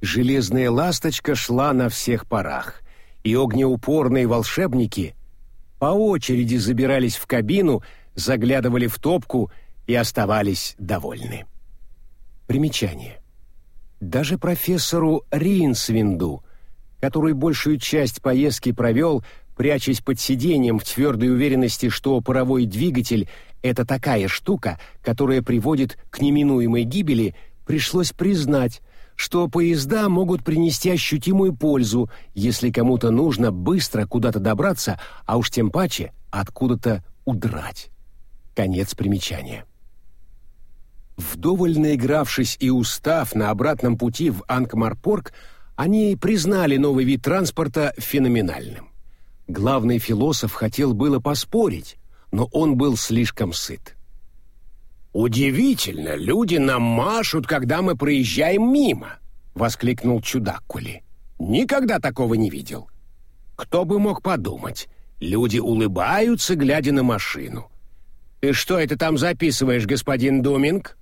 Железная ласточка шла на всех парах, и огнеупорные волшебники по очереди забирались в кабину, заглядывали в топку и оставались довольны. Примечание. Даже профессору Ринсвинду, который большую часть поездки провел прячась под сиденьем в твердой уверенности, что паровой двигатель — это такая штука, которая приводит к неминуемой гибели, пришлось признать, что поезда могут принести ощутимую пользу, если кому-то нужно быстро куда-то добраться, а уж тем паче откуда-то удрать. Конец примечания. Вдоволь наигравшись и устав на обратном пути в Анкмарпорг, они признали новый вид транспорта феноменальным. Главный философ хотел было поспорить, но он был слишком сыт. «Удивительно, люди нам машут, когда мы проезжаем мимо!» — воскликнул чудак Кули. «Никогда такого не видел. Кто бы мог подумать, люди улыбаются, глядя на машину. Ты что это там записываешь, господин Думинг?»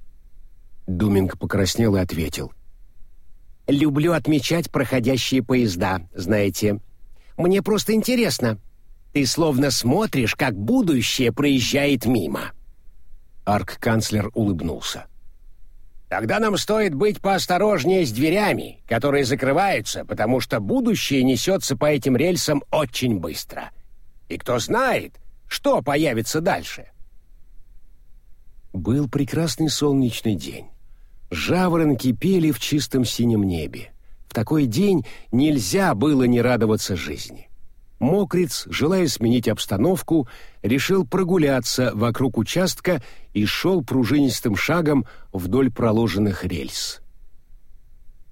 Думинг покраснел и ответил. «Люблю отмечать проходящие поезда, знаете. Мне просто интересно. Ты словно смотришь, как будущее проезжает мимо». Арк-канцлер улыбнулся. «Тогда нам стоит быть поосторожнее с дверями, которые закрываются, потому что будущее несется по этим рельсам очень быстро. И кто знает, что появится дальше». Был прекрасный солнечный день. Жаворонки пели в чистом синем небе. В такой день нельзя было не радоваться жизни. Мокриц, желая сменить обстановку, решил прогуляться вокруг участка и шел пружинистым шагом вдоль проложенных рельс.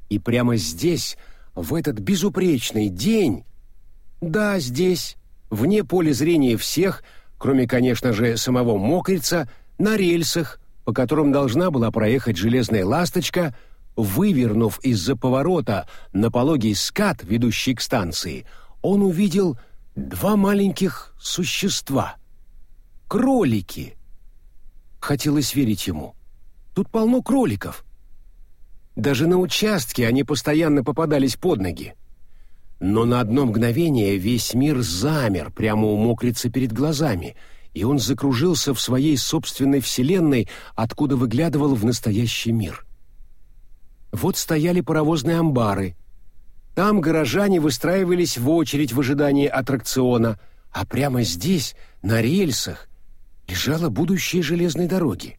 И прямо здесь, в этот безупречный день, да, здесь, вне поля зрения всех, кроме, конечно же, самого Мокрица, на рельсах, по которым должна была проехать железная ласточка, вывернув из-за поворота на пологий скат, ведущий к станции, он увидел два маленьких существа. Кролики. Хотелось верить ему. Тут полно кроликов. Даже на участке они постоянно попадались под ноги. Но на одно мгновение весь мир замер прямо у мокрицы перед глазами, и он закружился в своей собственной вселенной, откуда выглядывал в настоящий мир. Вот стояли паровозные амбары. Там горожане выстраивались в очередь в ожидании аттракциона, а прямо здесь, на рельсах, лежала будущее железной дороги.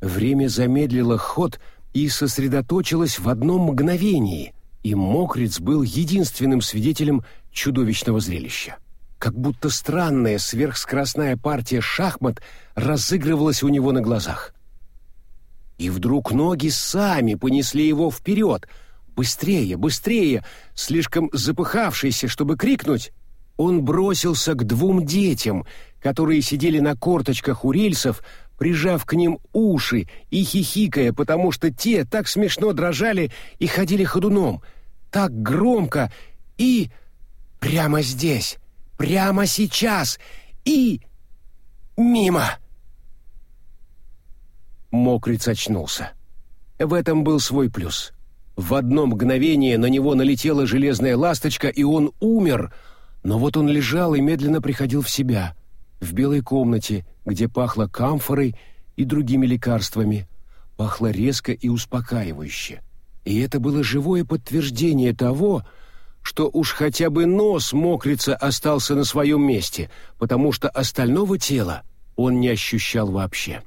Время замедлило ход и сосредоточилось в одном мгновении, и Мокриц был единственным свидетелем чудовищного зрелища. Как будто странная сверхскоростная партия шахмат разыгрывалась у него на глазах. И вдруг ноги сами понесли его вперед. Быстрее, быстрее, слишком запыхавшийся, чтобы крикнуть, он бросился к двум детям, которые сидели на корточках у рельсов, прижав к ним уши и хихикая, потому что те так смешно дрожали и ходили ходуном, так громко и прямо здесь, прямо сейчас и мимо. Мокриц очнулся. В этом был свой плюс. В одно мгновение на него налетела железная ласточка, и он умер, но вот он лежал и медленно приходил в себя — в белой комнате, где пахло камфорой и другими лекарствами, пахло резко и успокаивающе. И это было живое подтверждение того, что уж хотя бы нос мокрица остался на своем месте, потому что остального тела он не ощущал вообще.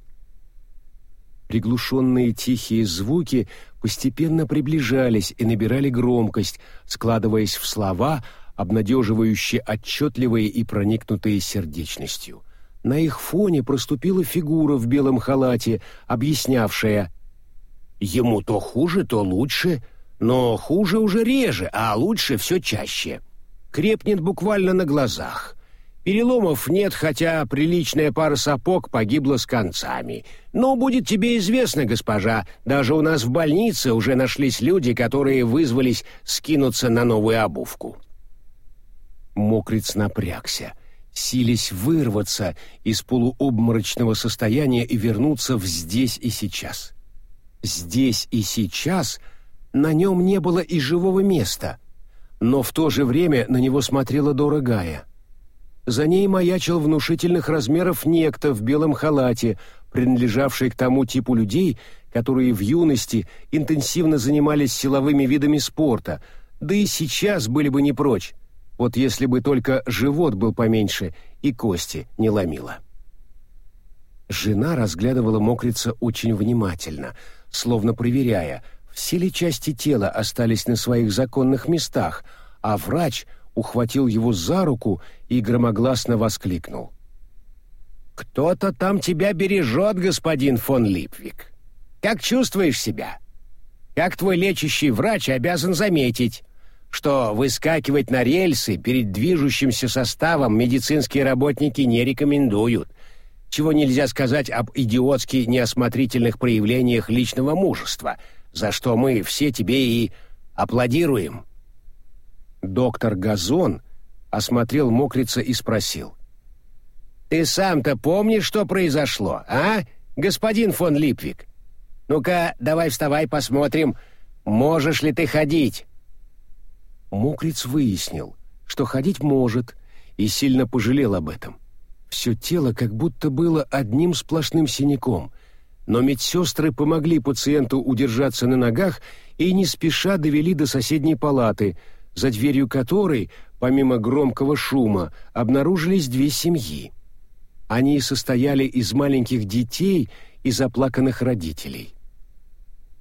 Приглушенные тихие звуки постепенно приближались и набирали громкость, складываясь в слова, обнадеживающе отчетливые и проникнутые сердечностью. На их фоне проступила фигура в белом халате, объяснявшая «Ему то хуже, то лучше, но хуже уже реже, а лучше все чаще. Крепнет буквально на глазах». Переломов нет, хотя приличная пара сапог погибла с концами. Но будет тебе известно, госпожа, даже у нас в больнице уже нашлись люди, которые вызвались скинуться на новую обувку. Мокриц напрягся, сились вырваться из полуобморочного состояния и вернуться в здесь и сейчас. Здесь и сейчас на нем не было и живого места, но в то же время на него смотрела дорогая. За ней маячил внушительных размеров некто в белом халате, принадлежавший к тому типу людей, которые в юности интенсивно занимались силовыми видами спорта, да и сейчас были бы не прочь, вот если бы только живот был поменьше и кости не ломило. Жена разглядывала мокрица очень внимательно, словно проверяя, все ли части тела остались на своих законных местах, а врач ухватил его за руку и громогласно воскликнул. «Кто-то там тебя бережет, господин фон Липвик. Как чувствуешь себя? Как твой лечащий врач обязан заметить, что выскакивать на рельсы перед движущимся составом медицинские работники не рекомендуют, чего нельзя сказать об идиотски неосмотрительных проявлениях личного мужества, за что мы все тебе и аплодируем. Доктор Газон осмотрел мокрица и спросил. «Ты сам-то помнишь, что произошло, а, господин фон Липвик? Ну-ка, давай вставай, посмотрим, можешь ли ты ходить?» Мокриц выяснил, что ходить может, и сильно пожалел об этом. Все тело как будто было одним сплошным синяком, но медсестры помогли пациенту удержаться на ногах и не спеша довели до соседней палаты, за дверью которой, помимо громкого шума, обнаружились две семьи. Они состояли из маленьких детей и заплаканных родителей.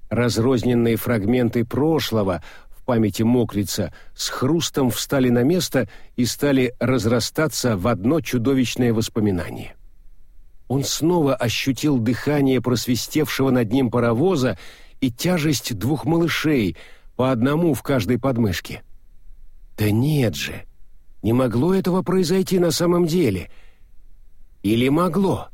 Разрозненные фрагменты прошлого в памяти мокрица с хрустом встали на место и стали разрастаться в одно чудовищное воспоминание. Он снова ощутил дыхание просвистевшего над ним паровоза и тяжесть двух малышей, по одному в каждой подмышке. Да нет же, не могло этого произойти на самом деле. Или могло?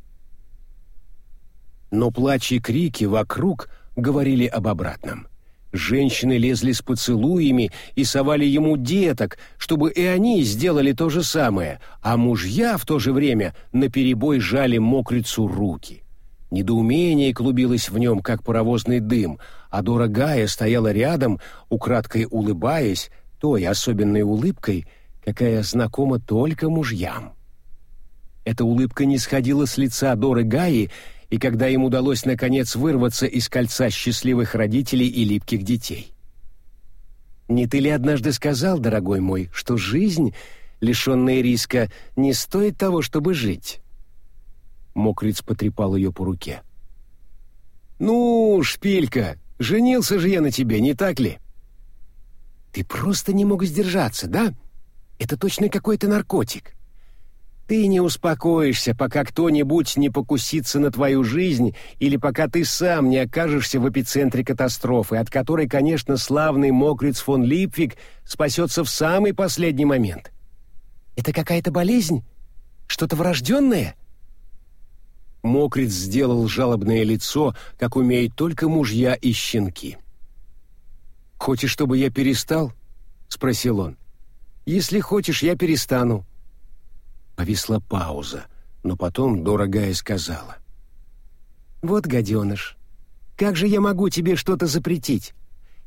Но плач и крики вокруг говорили об обратном. Женщины лезли с поцелуями и совали ему деток, чтобы и они сделали то же самое, а мужья в то же время наперебой жали мокрицу руки. Недоумение клубилось в нем, как паровозный дым, а дорогая стояла рядом, украдкой улыбаясь, той особенной улыбкой, какая знакома только мужьям. Эта улыбка не сходила с лица Доры Гаи, и когда им удалось наконец вырваться из кольца счастливых родителей и липких детей. «Не ты ли однажды сказал, дорогой мой, что жизнь, лишенная риска, не стоит того, чтобы жить?» Мокриц потрепал ее по руке. «Ну, шпилька, женился же я на тебе, не так ли?» «Ты просто не мог сдержаться, да? Это точно какой-то наркотик. Ты не успокоишься, пока кто-нибудь не покусится на твою жизнь или пока ты сам не окажешься в эпицентре катастрофы, от которой, конечно, славный мокриц фон Липвик спасется в самый последний момент. Это какая-то болезнь? Что-то врожденное?» Мокриц сделал жалобное лицо, как умеют только мужья и щенки. «Хочешь, чтобы я перестал?» — спросил он. «Если хочешь, я перестану». Повисла пауза, но потом дорогая сказала. «Вот гаденыш, как же я могу тебе что-то запретить?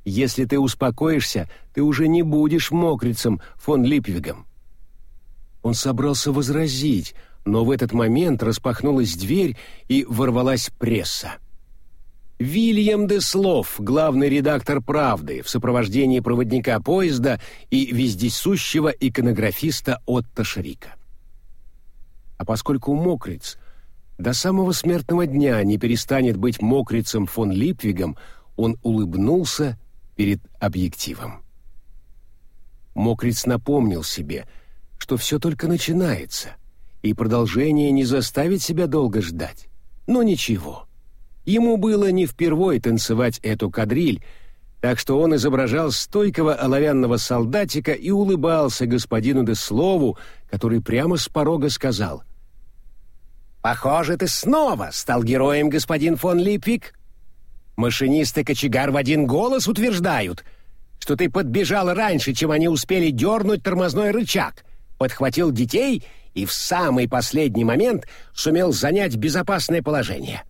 Если ты успокоишься, ты уже не будешь мокрицем фон Липвигом». Он собрался возразить, но в этот момент распахнулась дверь и ворвалась пресса. Вильям де Слов, главный редактор «Правды», в сопровождении проводника поезда и вездесущего иконографиста Отто Шрика. А поскольку Мокриц до самого смертного дня не перестанет быть Мокрицем фон Липвигом, он улыбнулся перед объективом. Мокриц напомнил себе, что все только начинается, и продолжение не заставит себя долго ждать. Но ничего. Ему было не впервой танцевать эту кадриль, так что он изображал стойкого оловянного солдатика и улыбался господину Деслову, который прямо с порога сказал «Похоже, ты снова стал героем, господин фон Липвик. Машинист и кочегар в один голос утверждают, что ты подбежал раньше, чем они успели дернуть тормозной рычаг, подхватил детей — и в самый последний момент сумел занять безопасное положение.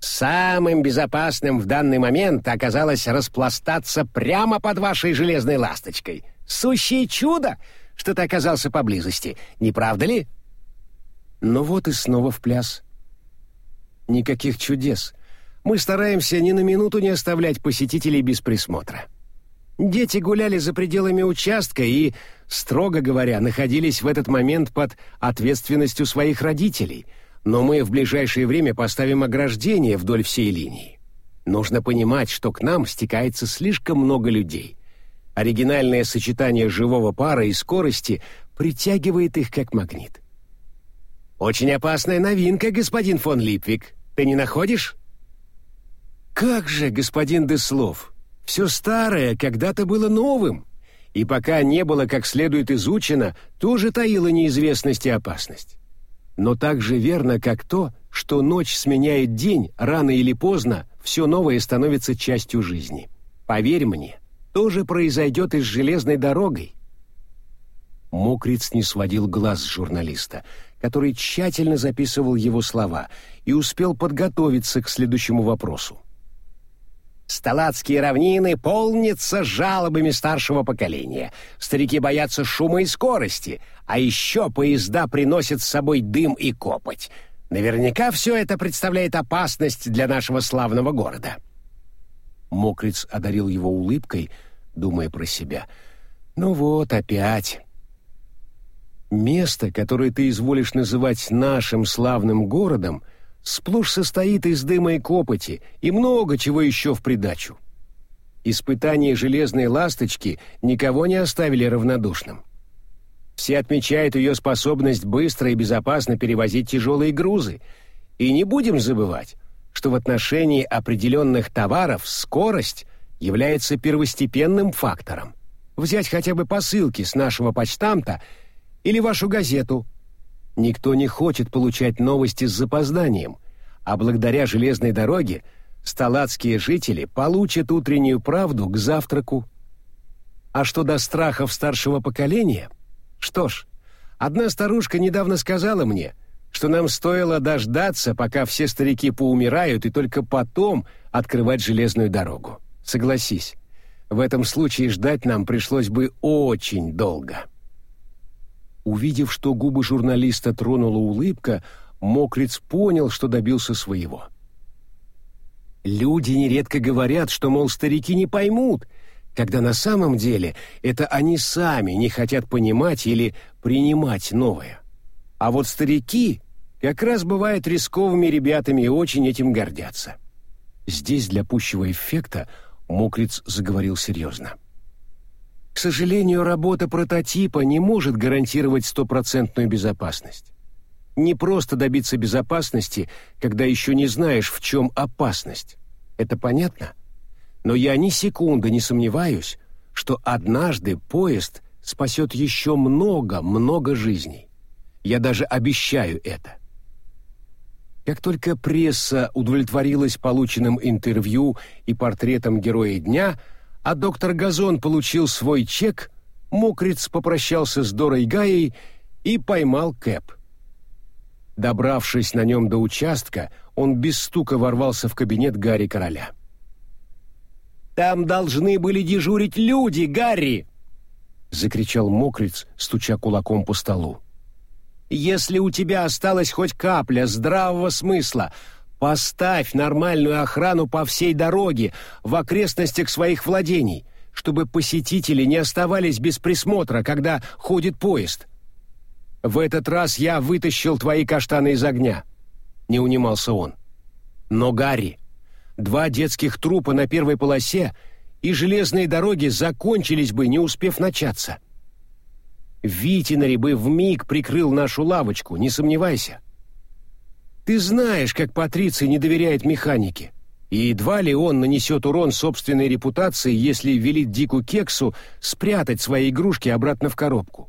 Самым безопасным в данный момент оказалось распластаться прямо под вашей железной ласточкой. Сущее чудо, что ты оказался поблизости, не правда ли? Ну вот и снова в пляс. Никаких чудес. Мы стараемся ни на минуту не оставлять посетителей без присмотра. Дети гуляли за пределами участка и, строго говоря, находились в этот момент под ответственностью своих родителей, но мы в ближайшее время поставим ограждение вдоль всей линии. Нужно понимать, что к нам стекается слишком много людей. Оригинальное сочетание живого пара и скорости притягивает их как магнит. Очень опасная новинка, господин фон Липвик. Ты не находишь? Как же, господин Деслов, все старое когда-то было новым, и пока не было как следует изучено, тоже таило неизвестность и опасность. Но так же верно, как то, что ночь сменяет день, рано или поздно все новое становится частью жизни. Поверь мне, то же произойдет и с железной дорогой. Мокриц не сводил глаз с журналиста, который тщательно записывал его слова и успел подготовиться к следующему вопросу. Сталацкие равнины полнятся жалобами старшего поколения. Старики боятся шума и скорости, а еще поезда приносят с собой дым и копоть. Наверняка все это представляет опасность для нашего славного города. Мокриц одарил его улыбкой, думая про себя. «Ну вот, опять». «Место, которое ты изволишь называть нашим славным городом — сплошь состоит из дыма и копоти и много чего еще в придачу. Испытания железной ласточки никого не оставили равнодушным. Все отмечают ее способность быстро и безопасно перевозить тяжелые грузы. И не будем забывать, что в отношении определенных товаров скорость является первостепенным фактором. Взять хотя бы посылки с нашего почтамта или вашу газету – Никто не хочет получать новости с запозданием, а благодаря железной дороге сталацкие жители получат утреннюю правду к завтраку. А что до страхов старшего поколения? Что ж, одна старушка недавно сказала мне, что нам стоило дождаться, пока все старики поумирают, и только потом открывать железную дорогу. Согласись, в этом случае ждать нам пришлось бы очень долго. Увидев, что губы журналиста тронула улыбка, Мокриц понял, что добился своего. Люди нередко говорят, что, мол, старики не поймут, когда на самом деле это они сами не хотят понимать или принимать новое. А вот старики как раз бывают рисковыми ребятами и очень этим гордятся. Здесь для пущего эффекта Мокриц заговорил серьезно. К сожалению, работа прототипа не может гарантировать стопроцентную безопасность. Не просто добиться безопасности, когда еще не знаешь, в чем опасность. Это понятно? Но я ни секунды не сомневаюсь, что однажды поезд спасет еще много-много жизней. Я даже обещаю это. Как только пресса удовлетворилась полученным интервью и портретом героя дня, а доктор Газон получил свой чек, Мокриц попрощался с Дорой Гаей и поймал Кэп. Добравшись на нем до участка, он без стука ворвался в кабинет Гарри Короля. «Там должны были дежурить люди, Гарри!» — закричал Мокриц, стуча кулаком по столу. Если у тебя осталась хоть капля здравого смысла, поставь нормальную охрану по всей дороге в окрестностях своих владений, чтобы посетители не оставались без присмотра, когда ходит поезд. В этот раз я вытащил твои каштаны из огня, не унимался он. Но Гарри, два детских трупа на первой полосе и железные дороги закончились бы, не успев начаться. Витинари бы вмиг прикрыл нашу лавочку, не сомневайся. Ты знаешь, как Патриций не доверяет механике, и едва ли он нанесет урон собственной репутации, если велит Дику Кексу спрятать свои игрушки обратно в коробку.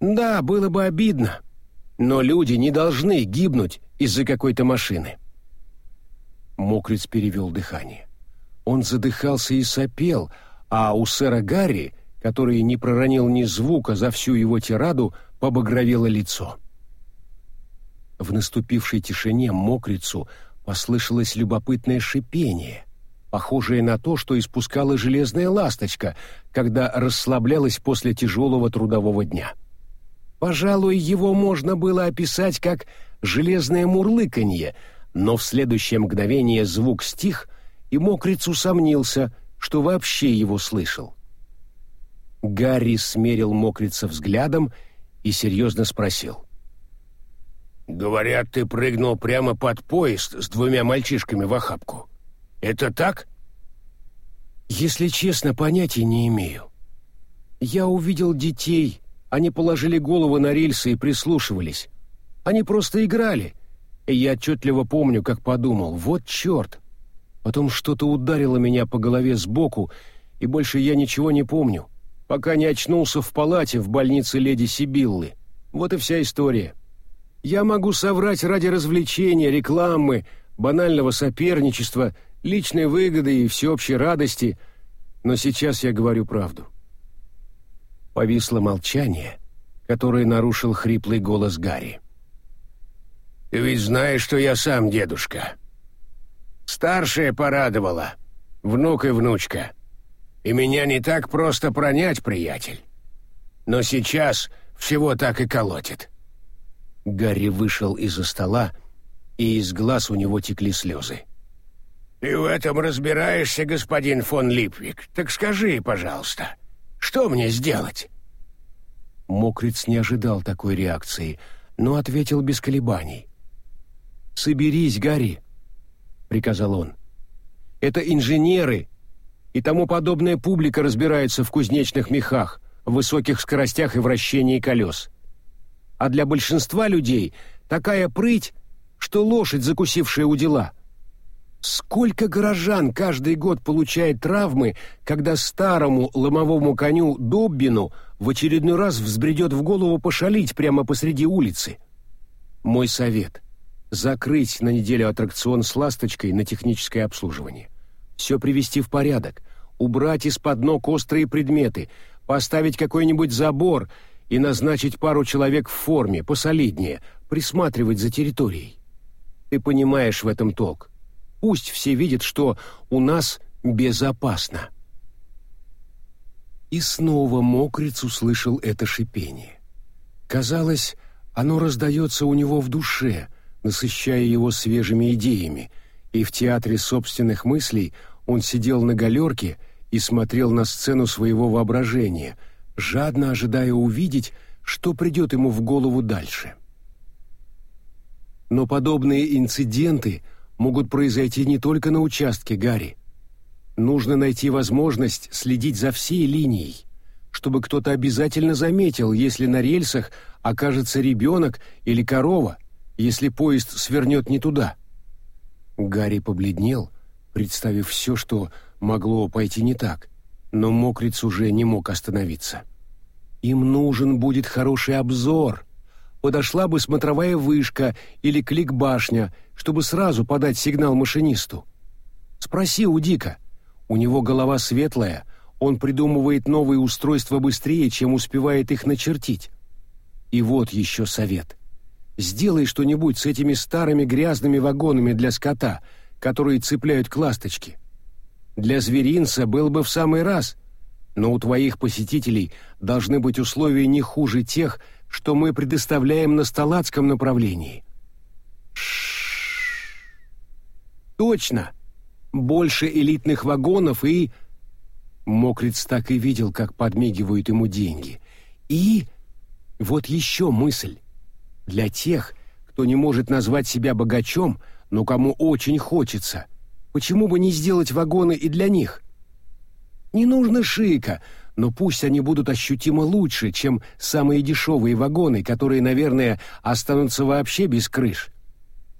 Да, было бы обидно, но люди не должны гибнуть из-за какой-то машины. Мокриц перевел дыхание. Он задыхался и сопел, а у сэра Гарри который не проронил ни звука за всю его тираду, побагровело лицо. В наступившей тишине мокрицу послышалось любопытное шипение, похожее на то, что испускала железная ласточка, когда расслаблялась после тяжелого трудового дня. Пожалуй, его можно было описать как железное мурлыканье, но в следующее мгновение звук стих, и мокриц усомнился, что вообще его слышал. Гарри смерил мокрица взглядом и серьезно спросил. «Говорят, ты прыгнул прямо под поезд с двумя мальчишками в охапку. Это так?» «Если честно, понятия не имею. Я увидел детей, они положили головы на рельсы и прислушивались. Они просто играли, и я отчетливо помню, как подумал, вот черт. Потом что-то ударило меня по голове сбоку, и больше я ничего не помню пока не очнулся в палате в больнице леди Сибиллы. Вот и вся история. Я могу соврать ради развлечения, рекламы, банального соперничества, личной выгоды и всеобщей радости, но сейчас я говорю правду. Повисло молчание, которое нарушил хриплый голос Гарри. «Ты ведь знаешь, что я сам дедушка. Старшая порадовала, внук и внучка и меня не так просто пронять, приятель. Но сейчас всего так и колотит». Гарри вышел из-за стола, и из глаз у него текли слезы. «Ты в этом разбираешься, господин фон Липвик? Так скажи, пожалуйста, что мне сделать?» Мокриц не ожидал такой реакции, но ответил без колебаний. «Соберись, Гарри», — приказал он. «Это инженеры и тому подобная публика разбирается в кузнечных мехах, высоких скоростях и вращении колес. А для большинства людей такая прыть, что лошадь, закусившая у дела. Сколько горожан каждый год получает травмы, когда старому ломовому коню Доббину в очередной раз взбредет в голову пошалить прямо посреди улицы? Мой совет. закрыть на неделю аттракцион с ласточкой на техническое обслуживание. Все привести в порядок, убрать из-под ног острые предметы, поставить какой-нибудь забор и назначить пару человек в форме, посолиднее, присматривать за территорией. Ты понимаешь в этом толк. Пусть все видят, что у нас безопасно. И снова мокрец услышал это шипение. Казалось, оно раздается у него в душе, насыщая его свежими идеями, и в театре собственных мыслей он сидел на галерке и смотрел на сцену своего воображения, жадно ожидая увидеть, что придет ему в голову дальше. Но подобные инциденты могут произойти не только на участке Гарри. Нужно найти возможность следить за всей линией, чтобы кто-то обязательно заметил, если на рельсах окажется ребенок или корова, если поезд свернет не туда. Гарри побледнел, представив все, что могло пойти не так, но мокрец уже не мог остановиться. Им нужен будет хороший обзор. Подошла бы смотровая вышка или клик-башня, чтобы сразу подать сигнал машинисту. Спроси у Дика, у него голова светлая, он придумывает новые устройства быстрее, чем успевает их начертить. И вот еще совет. Сделай что-нибудь с этими старыми грязными вагонами для скота, которые цепляют к ласточке. Для зверинца был бы в самый раз, но у твоих посетителей должны быть условия не хуже тех, что мы предоставляем на сталацком направлении. Точно больше элитных вагонов и... Мокриц так и видел, как подмигивают ему деньги. И... Вот еще мысль. Для тех, кто не может назвать себя богачом, но кому очень хочется, почему бы не сделать вагоны и для них? Не нужно шика, но пусть они будут ощутимо лучше, чем самые дешевые вагоны, которые, наверное, останутся вообще без крыш.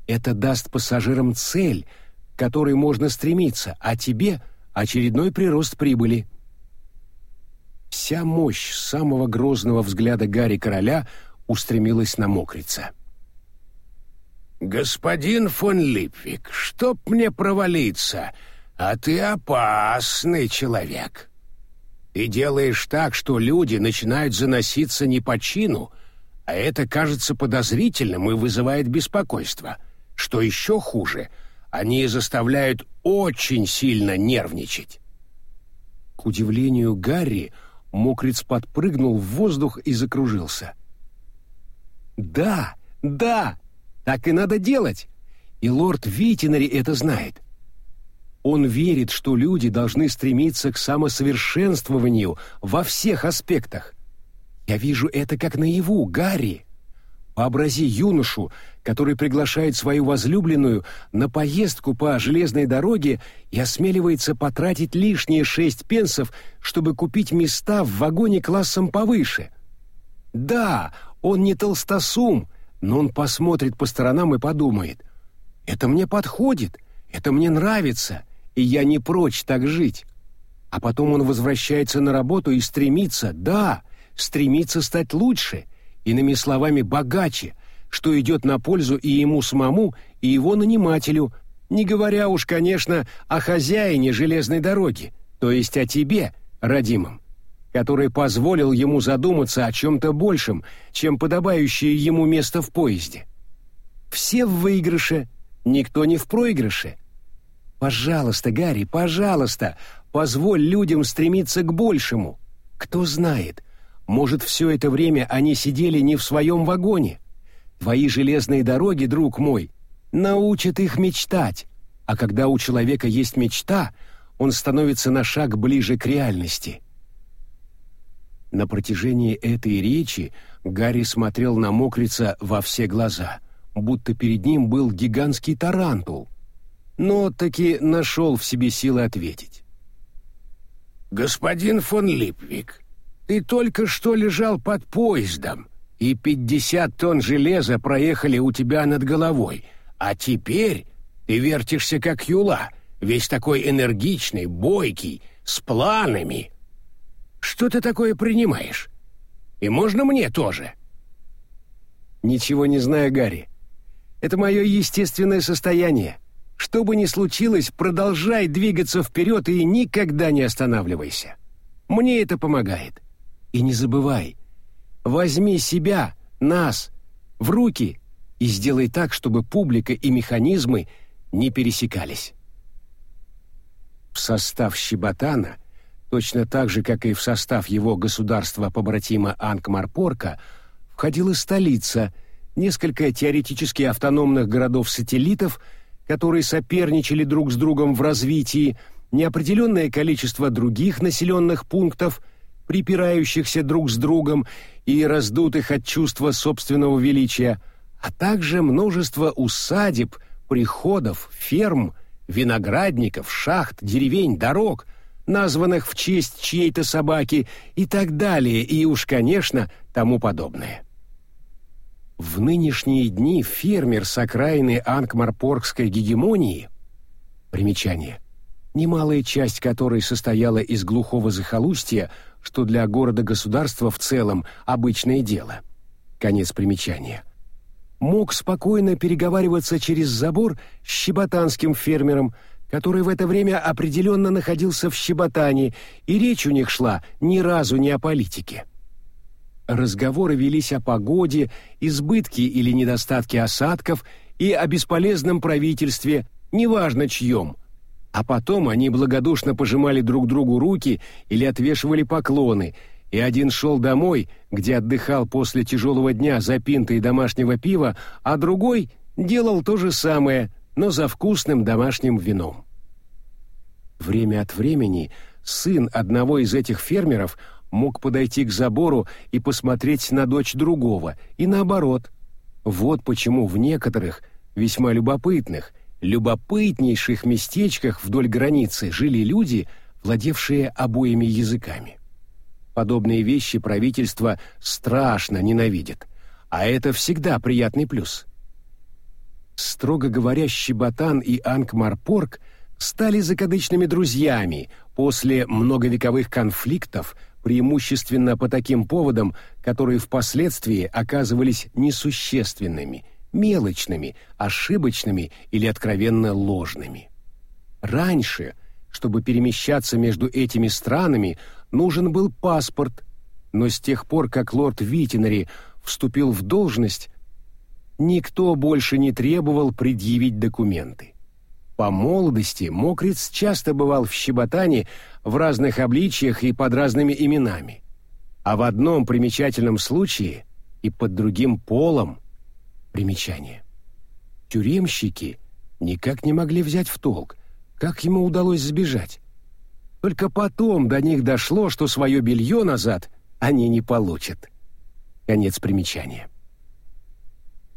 Это даст пассажирам цель — к которой можно стремиться, а тебе очередной прирост прибыли. Вся мощь самого грозного взгляда Гарри Короля устремилась на мокрица. «Господин фон Липвик, чтоб мне провалиться, а ты опасный человек. Ты делаешь так, что люди начинают заноситься не по чину, а это кажется подозрительным и вызывает беспокойство. Что еще хуже — они заставляют очень сильно нервничать. К удивлению Гарри, мокрец подпрыгнул в воздух и закружился. «Да, да, так и надо делать, и лорд Витинари это знает. Он верит, что люди должны стремиться к самосовершенствованию во всех аспектах. Я вижу это как наяву, Гарри. Вообрази юношу, который приглашает свою возлюбленную на поездку по железной дороге и осмеливается потратить лишние шесть пенсов, чтобы купить места в вагоне классом повыше. Да, он не толстосум, но он посмотрит по сторонам и подумает, «Это мне подходит, это мне нравится, и я не прочь так жить». А потом он возвращается на работу и стремится, да, стремится стать лучше, иными словами, богаче, что идет на пользу и ему самому, и его нанимателю, не говоря уж, конечно, о хозяине железной дороги, то есть о тебе, родимом, который позволил ему задуматься о чем-то большем, чем подобающее ему место в поезде. Все в выигрыше, никто не в проигрыше. Пожалуйста, Гарри, пожалуйста, позволь людям стремиться к большему. Кто знает, может, все это время они сидели не в своем вагоне, Твои железные дороги, друг мой, научат их мечтать, а когда у человека есть мечта, он становится на шаг ближе к реальности. На протяжении этой речи Гарри смотрел на Мокрица во все глаза, будто перед ним был гигантский тарантул, но таки нашел в себе силы ответить. «Господин фон Липвик, ты только что лежал под поездом, и пятьдесят тонн железа проехали у тебя над головой, а теперь ты вертишься как юла, весь такой энергичный, бойкий, с планами. Что ты такое принимаешь? И можно мне тоже?» «Ничего не знаю, Гарри. Это мое естественное состояние. Что бы ни случилось, продолжай двигаться вперед и никогда не останавливайся. Мне это помогает. И не забывай, возьми себя, нас, в руки и сделай так, чтобы публика и механизмы не пересекались. В состав Щеботана, точно так же, как и в состав его государства-побратима Анкмарпорка, входила столица, несколько теоретически автономных городов-сателлитов, которые соперничали друг с другом в развитии, неопределенное количество других населенных пунктов, припирающихся друг с другом и раздутых от чувства собственного величия, а также множество усадеб, приходов, ферм, виноградников, шахт, деревень, дорог, названных в честь чьей-то собаки и так далее, и уж, конечно, тому подобное. В нынешние дни фермер с окраины Анкмарпоргской гегемонии примечание немалая часть которой состояла из глухого захолустья, что для города-государства в целом обычное дело. Конец примечания. Мог спокойно переговариваться через забор с щеботанским фермером, который в это время определенно находился в Щеботане, и речь у них шла ни разу не о политике. Разговоры велись о погоде, избытке или недостатке осадков и о бесполезном правительстве, неважно чьем. А потом они благодушно пожимали друг другу руки или отвешивали поклоны, и один шел домой, где отдыхал после тяжелого дня за пинтой домашнего пива, а другой делал то же самое, но за вкусным домашним вином. Время от времени сын одного из этих фермеров мог подойти к забору и посмотреть на дочь другого, и наоборот. Вот почему в некоторых, весьма любопытных, любопытнейших местечках вдоль границы жили люди, владевшие обоими языками. Подобные вещи правительство страшно ненавидит, а это всегда приятный плюс. Строго говоря, Щеботан и Ангмарпорг стали закадычными друзьями после многовековых конфликтов, преимущественно по таким поводам, которые впоследствии оказывались несущественными, мелочными, ошибочными или откровенно ложными. Раньше, чтобы перемещаться между этими странами, нужен был паспорт, но с тех пор, как лорд Витинари вступил в должность, никто больше не требовал предъявить документы. По молодости Мокриц часто бывал в Щеботане в разных обличиях и под разными именами. А в одном примечательном случае и под другим полом примечание. Тюремщики никак не могли взять в толк, как ему удалось сбежать. Только потом до них дошло, что свое белье назад они не получат. Конец примечания.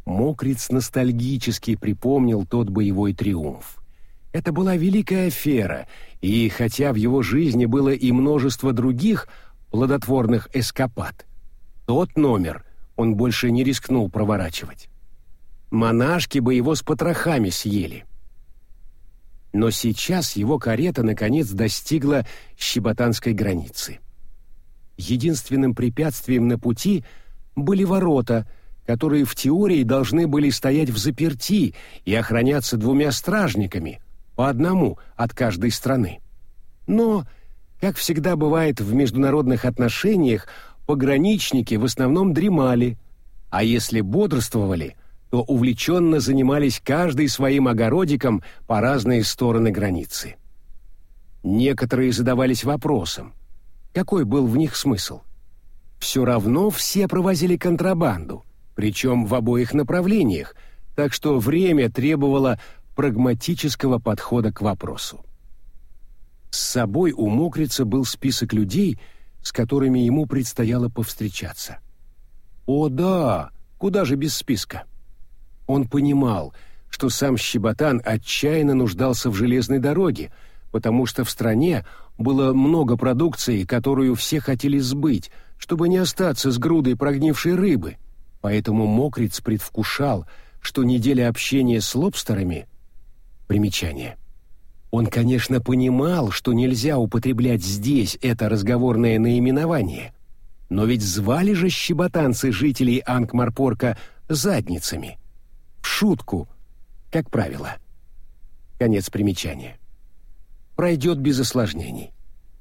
Мокриц ностальгически припомнил тот боевой триумф. Это была великая афера, и хотя в его жизни было и множество других плодотворных эскапад, тот номер он больше не рискнул проворачивать. Монашки бы его с потрохами съели. Но сейчас его карета наконец достигла щеботанской границы. Единственным препятствием на пути были ворота — которые в теории должны были стоять в заперти и охраняться двумя стражниками, по одному от каждой страны. Но, как всегда бывает в международных отношениях, пограничники в основном дремали, а если бодрствовали, то увлеченно занимались каждый своим огородиком по разные стороны границы. Некоторые задавались вопросом, какой был в них смысл. Все равно все провозили контрабанду, причем в обоих направлениях, так что время требовало прагматического подхода к вопросу. С собой у Мокрица был список людей, с которыми ему предстояло повстречаться. О да, куда же без списка? Он понимал, что сам Щеботан отчаянно нуждался в железной дороге, потому что в стране было много продукции, которую все хотели сбыть, чтобы не остаться с грудой прогнившей рыбы. Поэтому Мокриц предвкушал, что неделя общения с лобстерами Примечание. Он, конечно, понимал, что нельзя употреблять здесь это разговорное наименование, но ведь звали же щеботанцы жителей Ангмарпорка задницами. в шутку, как правило. Конец примечания. Пройдет без осложнений.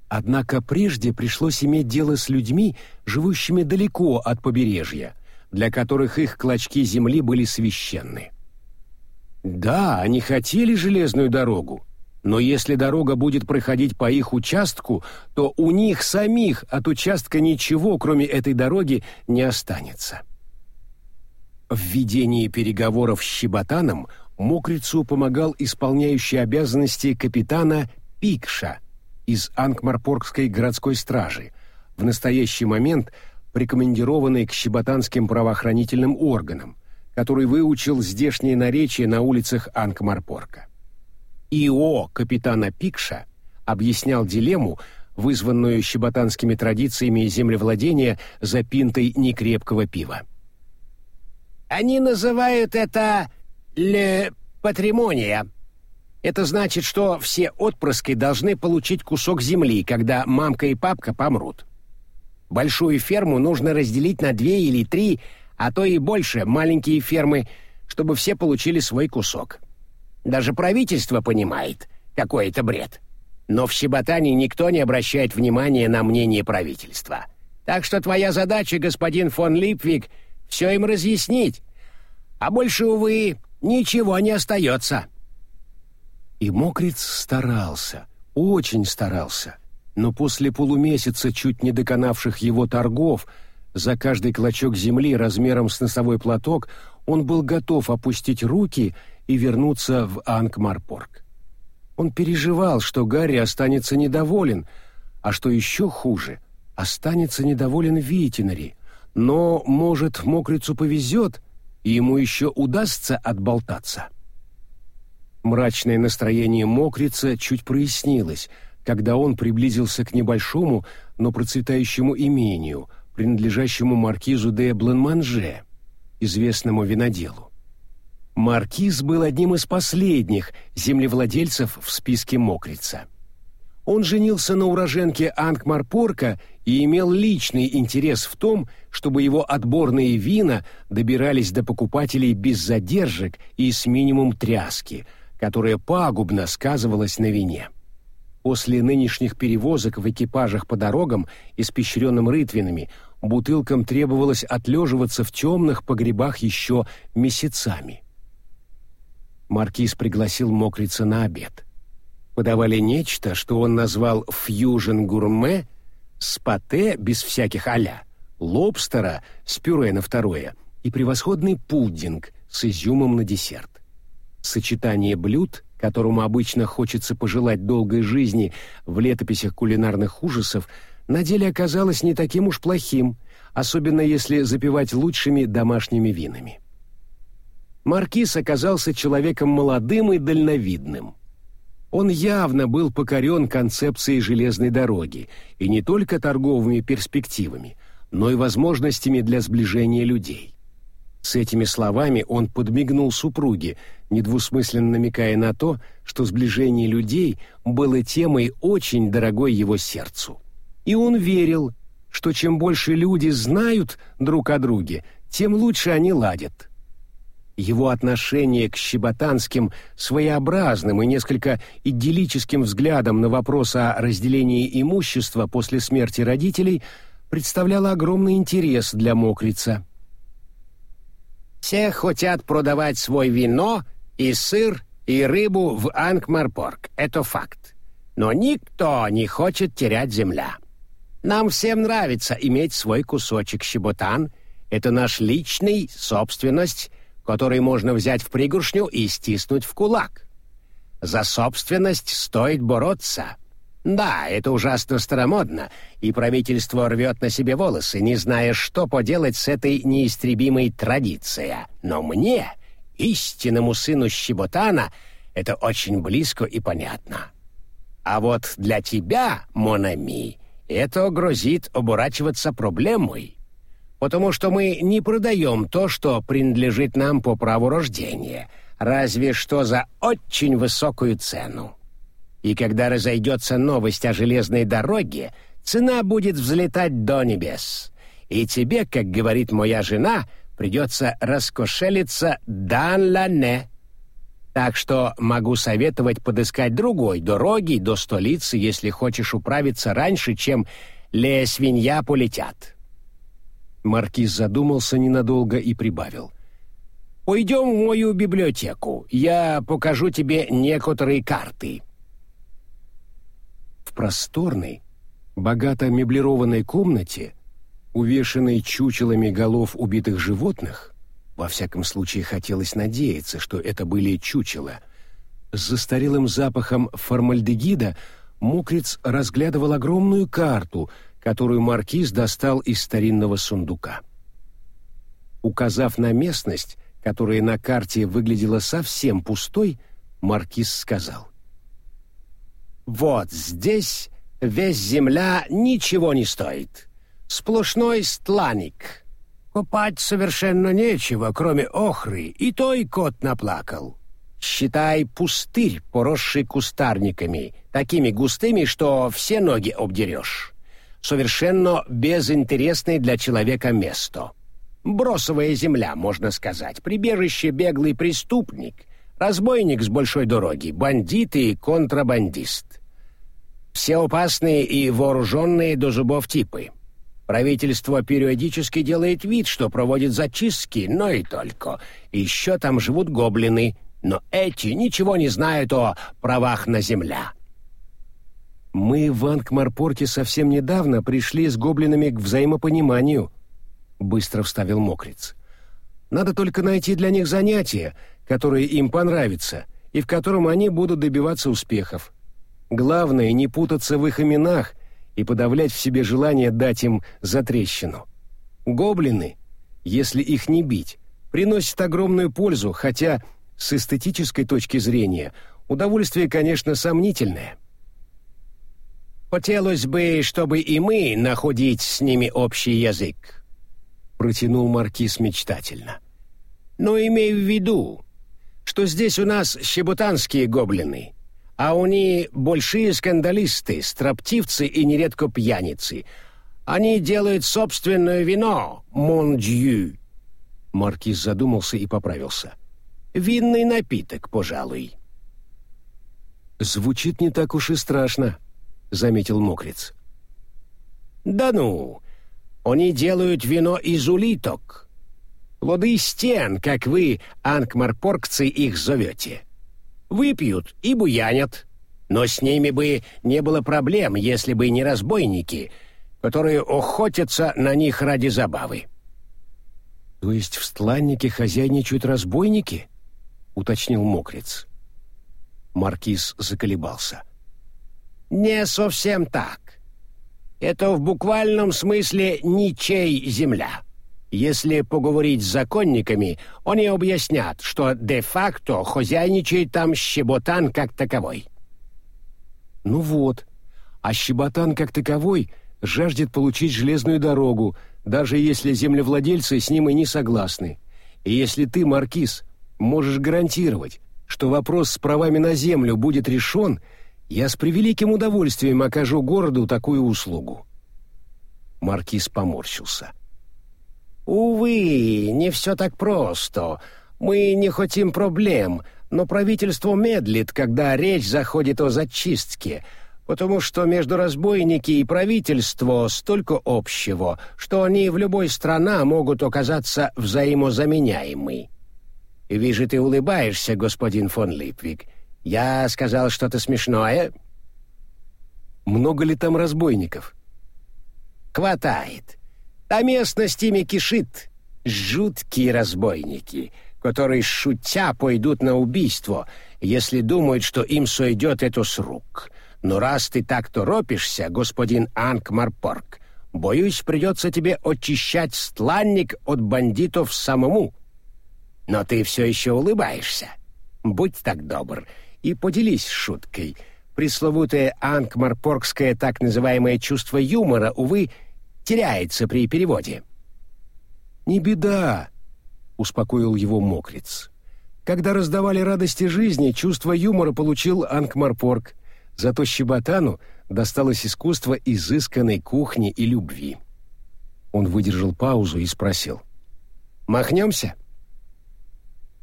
Однако прежде пришлось иметь дело с людьми, живущими далеко от побережья, для которых их клочки земли были священны. Да, они хотели железную дорогу, но если дорога будет проходить по их участку, то у них самих от участка ничего, кроме этой дороги, не останется. В ведении переговоров с Щеботаном Мокрицу помогал исполняющий обязанности капитана Пикша из Анкмарпоргской городской стражи, в настоящий момент прикомандированный к щеботанским правоохранительным органам, который выучил здешние наречия на улицах Анкмарпорка. ИО капитана Пикша объяснял дилемму, вызванную щеботанскими традициями землевладения за пинтой некрепкого пива. «Они называют это «ле патримония», это значит, что все отпрыски должны получить кусок земли, когда мамка и папка помрут. Большую ферму нужно разделить на две или три, а то и больше маленькие фермы, чтобы все получили свой кусок. Даже правительство понимает, какой это бред. Но в Щеботане никто не обращает внимания на мнение правительства. Так что твоя задача, господин фон Липвик, все им разъяснить. А больше, увы, ничего не остается. И Мокриц старался, очень старался, но после полумесяца чуть не доконавших его торгов за каждый клочок земли размером с носовой платок он был готов опустить руки и вернуться в Ангмарпорг. Он переживал, что Гарри останется недоволен, а что еще хуже, останется недоволен Витинари, но, может, Мокрицу повезет, и ему еще удастся отболтаться. Мрачное настроение мокрица чуть прояснилось, когда он приблизился к небольшому, но процветающему имению, принадлежащему маркизу де Бланманже, известному виноделу. Маркиз был одним из последних землевладельцев в списке мокрица. Он женился на уроженке Ангмарпорка и имел личный интерес в том, чтобы его отборные вина добирались до покупателей без задержек и с минимум тряски – которое пагубно сказывалось на вине. После нынешних перевозок в экипажах по дорогам, испещренным рытвинами, бутылкам требовалось отлеживаться в темных погребах еще месяцами. Маркиз пригласил мокрица на обед. Подавали нечто, что он назвал «фьюжн-гурме», с пате без всяких аля, лобстера с пюре на второе и превосходный пудинг с изюмом на десерт. Сочетание блюд, которому обычно хочется пожелать долгой жизни в летописях кулинарных ужасов, на деле оказалось не таким уж плохим, особенно если запивать лучшими домашними винами. Маркиз оказался человеком молодым и дальновидным. Он явно был покорен концепцией железной дороги, и не только торговыми перспективами, но и возможностями для сближения людей. С этими словами он подмигнул супруге, недвусмысленно намекая на то, что сближение людей было темой очень дорогой его сердцу. И он верил, что чем больше люди знают друг о друге, тем лучше они ладят. Его отношение к щеботанским своеобразным и несколько идиллическим взглядом на вопрос о разделении имущества после смерти родителей представляло огромный интерес для мокрица. Все хотят продавать свой вино и сыр и рыбу в Ангмарпорг. Это факт. Но никто не хочет терять земля. Нам всем нравится иметь свой кусочек щеботан. Это наш личный собственность, который можно взять в пригоршню и стиснуть в кулак. За собственность стоит бороться. Да, это ужасно старомодно, и правительство рвет на себе волосы, не зная, что поделать с этой неистребимой традицией. Но мне, истинному сыну Щеботана, это очень близко и понятно. А вот для тебя, Монами, это грозит оборачиваться проблемой, потому что мы не продаем то, что принадлежит нам по праву рождения, разве что за очень высокую цену. И когда разойдется новость о железной дороге, цена будет взлетать до небес. И тебе, как говорит моя жена, придется раскошелиться дан-ла-не. Так что могу советовать подыскать другой дороги до столицы, если хочешь управиться раньше, чем ле-свинья полетят». Маркиз задумался ненадолго и прибавил. «Пойдем в мою библиотеку. Я покажу тебе некоторые карты». Просторной, богато меблированной комнате, увешанной чучелами голов убитых животных, во всяком случае хотелось надеяться, что это были чучела, с застарелым запахом формальдегида Мокриц разглядывал огромную карту, которую маркиз достал из старинного сундука. Указав на местность, которая на карте выглядела совсем пустой, маркиз сказал. «Вот здесь весь земля ничего не стоит. Сплошной стланик. Копать совершенно нечего, кроме охры, и то и кот наплакал. Считай пустырь, поросший кустарниками, такими густыми, что все ноги обдерешь. Совершенно безинтересное для человека место. Бросовая земля, можно сказать, прибежище беглый преступник, разбойник с большой дороги, бандит и контрабандист. Все опасные и вооруженные до зубов типы. Правительство периодически делает вид, что проводит зачистки, но и только. Еще там живут гоблины, но эти ничего не знают о правах на земля. Мы в Ангмарпорте совсем недавно пришли с гоблинами к взаимопониманию, быстро вставил Мокриц. Надо только найти для них занятие, которое им понравится и в котором они будут добиваться успехов. Главное не путаться в их именах и подавлять в себе желание дать им затрещину. Гоблины, если их не бить, приносят огромную пользу, хотя с эстетической точки зрения удовольствие, конечно, сомнительное. «Хотелось бы, чтобы и мы находить с ними общий язык», — протянул Маркиз мечтательно. «Но имей в виду, что здесь у нас щебутанские гоблины, а они большие скандалисты, строптивцы и нередко пьяницы. Они делают собственное вино, мон дью». Маркиз задумался и поправился. «Винный напиток, пожалуй». «Звучит не так уж и страшно», — заметил Мокриц. «Да ну! Они делают вино из улиток. Плоды стен, как вы, анкмарпоргцы, их зовете выпьют и буянят. Но с ними бы не было проблем, если бы не разбойники, которые охотятся на них ради забавы. То есть в стланнике хозяйничают разбойники? уточнил Мокриц. Маркиз заколебался. Не совсем так. Это в буквальном смысле ничей земля. Если поговорить с законниками, они объяснят, что де-факто хозяйничает там щеботан как таковой. Ну вот, а щеботан как таковой жаждет получить железную дорогу, даже если землевладельцы с ним и не согласны. И если ты, маркиз, можешь гарантировать, что вопрос с правами на землю будет решен, я с превеликим удовольствием окажу городу такую услугу. Маркиз поморщился. — Увы, не все так просто. Мы не хотим проблем, но правительство медлит, когда речь заходит о зачистке, потому что между разбойники и правительство столько общего, что они в любой стране могут оказаться взаимозаменяемы. Вижу, ты улыбаешься, господин фон Липвик. Я сказал что-то смешное? Много ли там разбойников? Хватает. А местность ими кишит. Жуткие разбойники, которые, шутя, пойдут на убийство, если думают, что им сойдет это с рук. Но раз ты так торопишься, господин Анкмарпорг, боюсь, придется тебе очищать стланник от бандитов самому. Но ты все еще улыбаешься. Будь так добр и поделись шуткой. Пресловутое анкмарпоргское так называемое чувство юмора, увы, — теряется при переводе». «Не беда», — успокоил его Мокриц. «Когда раздавали радости жизни, чувство юмора получил Ангмарпорг, зато Щеботану досталось искусство изысканной кухни и любви». Он выдержал паузу и спросил. Махнемся?»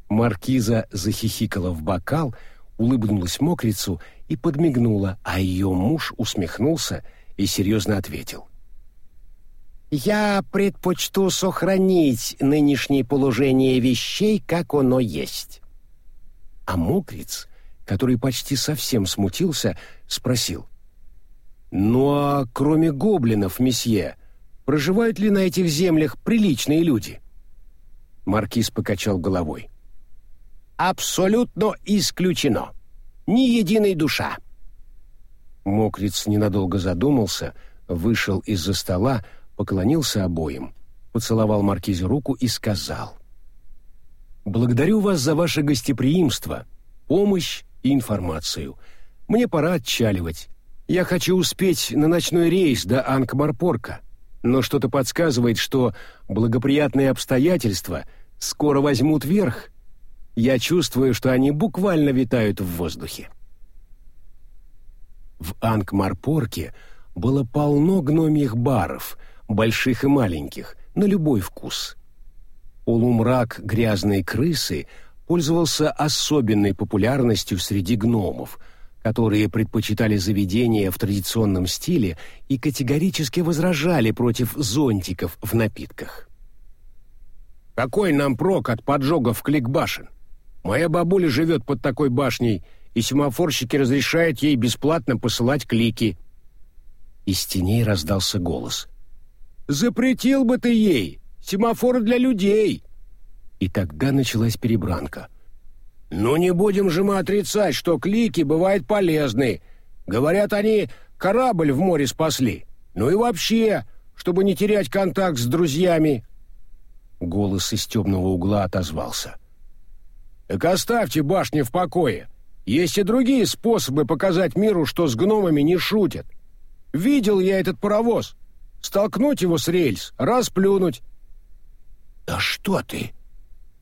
Маркиза захихикала в бокал, улыбнулась мокрицу и подмигнула, а ее муж усмехнулся и серьезно ответил. «Я предпочту сохранить нынешнее положение вещей, как оно есть». А мокриц, который почти совсем смутился, спросил. «Ну а кроме гоблинов, месье, проживают ли на этих землях приличные люди?» Маркиз покачал головой. «Абсолютно исключено. Ни единой душа». Мокриц ненадолго задумался, вышел из-за стола, поклонился обоим, поцеловал Маркизе руку и сказал. «Благодарю вас за ваше гостеприимство, помощь и информацию. Мне пора отчаливать. Я хочу успеть на ночной рейс до Анкмарпорка, но что-то подсказывает, что благоприятные обстоятельства скоро возьмут верх. Я чувствую, что они буквально витают в воздухе. В Анкмарпорке было полно гномьих баров, больших и маленьких, на любой вкус. Полумрак грязной крысы пользовался особенной популярностью среди гномов — которые предпочитали заведения в традиционном стиле и категорически возражали против зонтиков в напитках. «Какой нам прок от поджогов кликбашен? Моя бабуля живет под такой башней, и семафорщики разрешают ей бесплатно посылать клики». Из теней раздался голос. «Запретил бы ты ей! Семафор для людей!» И тогда началась перебранка. «Ну не будем же мы отрицать, что клики бывают полезны. Говорят, они корабль в море спасли. Ну и вообще, чтобы не терять контакт с друзьями». Голос из темного угла отозвался. «Так оставьте башни в покое. Есть и другие способы показать миру, что с гномами не шутят. Видел я этот паровоз. Столкнуть его с рельс, расплюнуть». «Да что ты?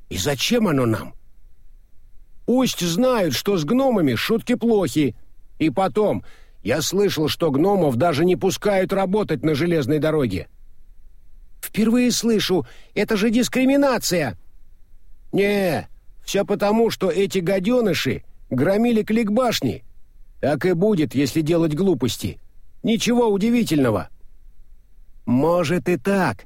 И зачем оно нам?» Пусть знают, что с гномами шутки плохи. И потом, я слышал, что гномов даже не пускают работать на железной дороге. Впервые слышу, это же дискриминация. Не, все потому, что эти гаденыши громили кликбашни. Так и будет, если делать глупости. Ничего удивительного. Может и так,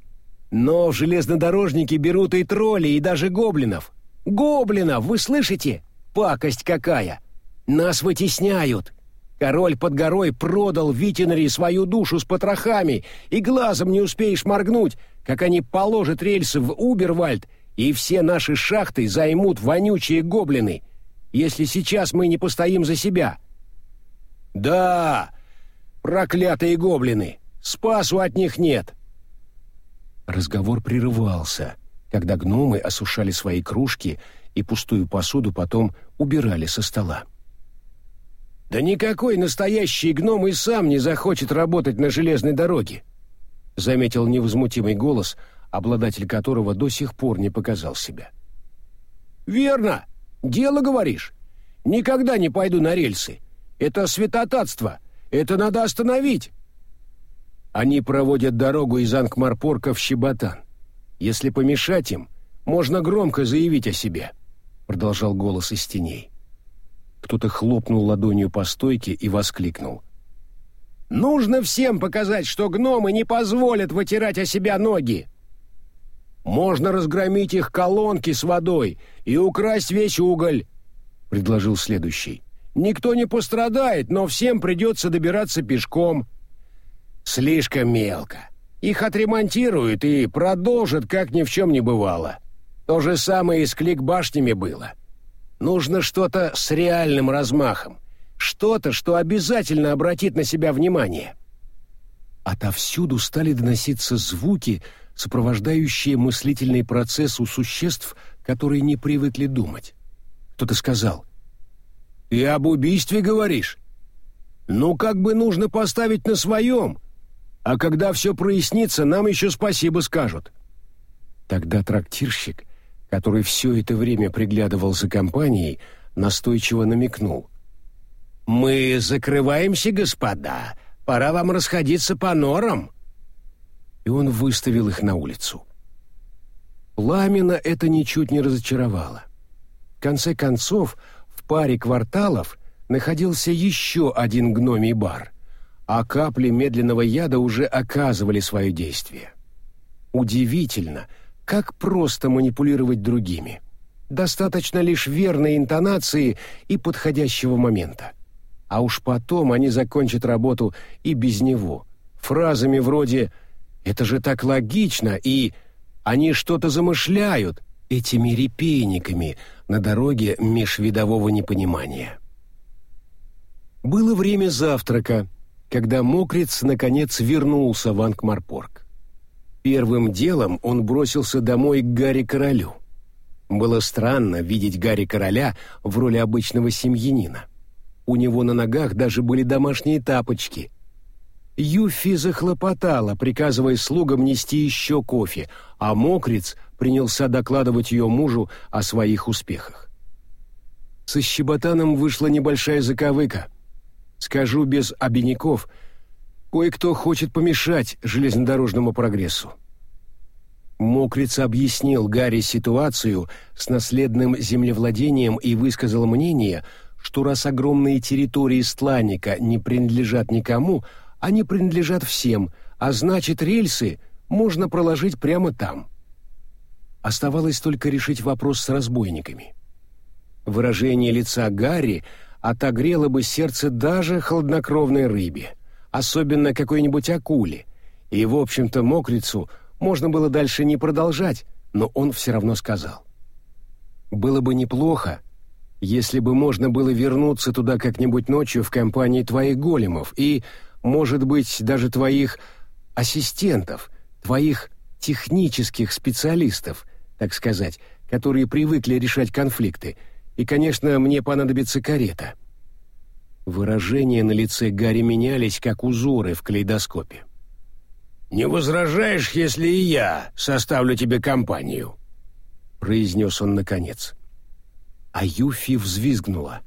но в железнодорожники берут и тролли, и даже гоблинов. Гоблинов, вы слышите? Пакость какая! Нас вытесняют! Король под горой продал Витинари свою душу с потрохами, и глазом не успеешь моргнуть, как они положат рельсы в Убервальд, и все наши шахты займут вонючие гоблины, если сейчас мы не постоим за себя. Да, проклятые гоблины, спасу от них нет. Разговор прерывался, когда гномы осушали свои кружки и пустую посуду потом убирали со стола. «Да никакой настоящий гном и сам не захочет работать на железной дороге», заметил невозмутимый голос, обладатель которого до сих пор не показал себя. «Верно, дело говоришь. Никогда не пойду на рельсы. Это святотатство, это надо остановить». Они проводят дорогу из Ангмарпорка в Щеботан. Если помешать им, можно громко заявить о себе. — продолжал голос из теней. Кто-то хлопнул ладонью по стойке и воскликнул. «Нужно всем показать, что гномы не позволят вытирать о себя ноги!» «Можно разгромить их колонки с водой и украсть весь уголь», — предложил следующий. «Никто не пострадает, но всем придется добираться пешком». «Слишком мелко. Их отремонтируют и продолжат, как ни в чем не бывало. То же самое и с кликбашнями было. Нужно что-то с реальным размахом. Что-то, что обязательно обратит на себя внимание. Отовсюду стали доноситься звуки, сопровождающие мыслительный процесс у существ, которые не привыкли думать. Кто-то сказал, «Ты об убийстве говоришь? Ну, как бы нужно поставить на своем, а когда все прояснится, нам еще спасибо скажут». Тогда трактирщик — который все это время приглядывал за компанией, настойчиво намекнул. «Мы закрываемся, господа. Пора вам расходиться по норам». И он выставил их на улицу. Ламина это ничуть не разочаровало. В конце концов, в паре кварталов находился еще один гномий бар, а капли медленного яда уже оказывали свое действие. Удивительно, как просто манипулировать другими. Достаточно лишь верной интонации и подходящего момента. А уж потом они закончат работу и без него. Фразами вроде «это же так логично» и «они что-то замышляют» этими репейниками на дороге межвидового непонимания. Было время завтрака, когда Мокриц наконец вернулся в Ангмарпорг. Первым делом он бросился домой к Гарри Королю. Было странно видеть Гарри Короля в роли обычного семьянина. У него на ногах даже были домашние тапочки. Юфи захлопотала, приказывая слугам нести еще кофе, а Мокриц принялся докладывать ее мужу о своих успехах. Со щеботаном вышла небольшая заковыка. Скажу без обиняков, кое-кто хочет помешать железнодорожному прогрессу. Мокриц объяснил Гарри ситуацию с наследным землевладением и высказал мнение, что раз огромные территории Стланника не принадлежат никому, они принадлежат всем, а значит рельсы можно проложить прямо там. Оставалось только решить вопрос с разбойниками. Выражение лица Гарри – отогрело бы сердце даже хладнокровной рыбе, особенно какой-нибудь акуле, и, в общем-то, мокрицу можно было дальше не продолжать, но он все равно сказал. «Было бы неплохо, если бы можно было вернуться туда как-нибудь ночью в компании твоих големов и, может быть, даже твоих ассистентов, твоих технических специалистов, так сказать, которые привыкли решать конфликты, и, конечно, мне понадобится карета». Выражения на лице Гарри менялись, как узоры в калейдоскопе. «Не возражаешь, если и я составлю тебе компанию?» — произнес он наконец. А Юфи взвизгнула.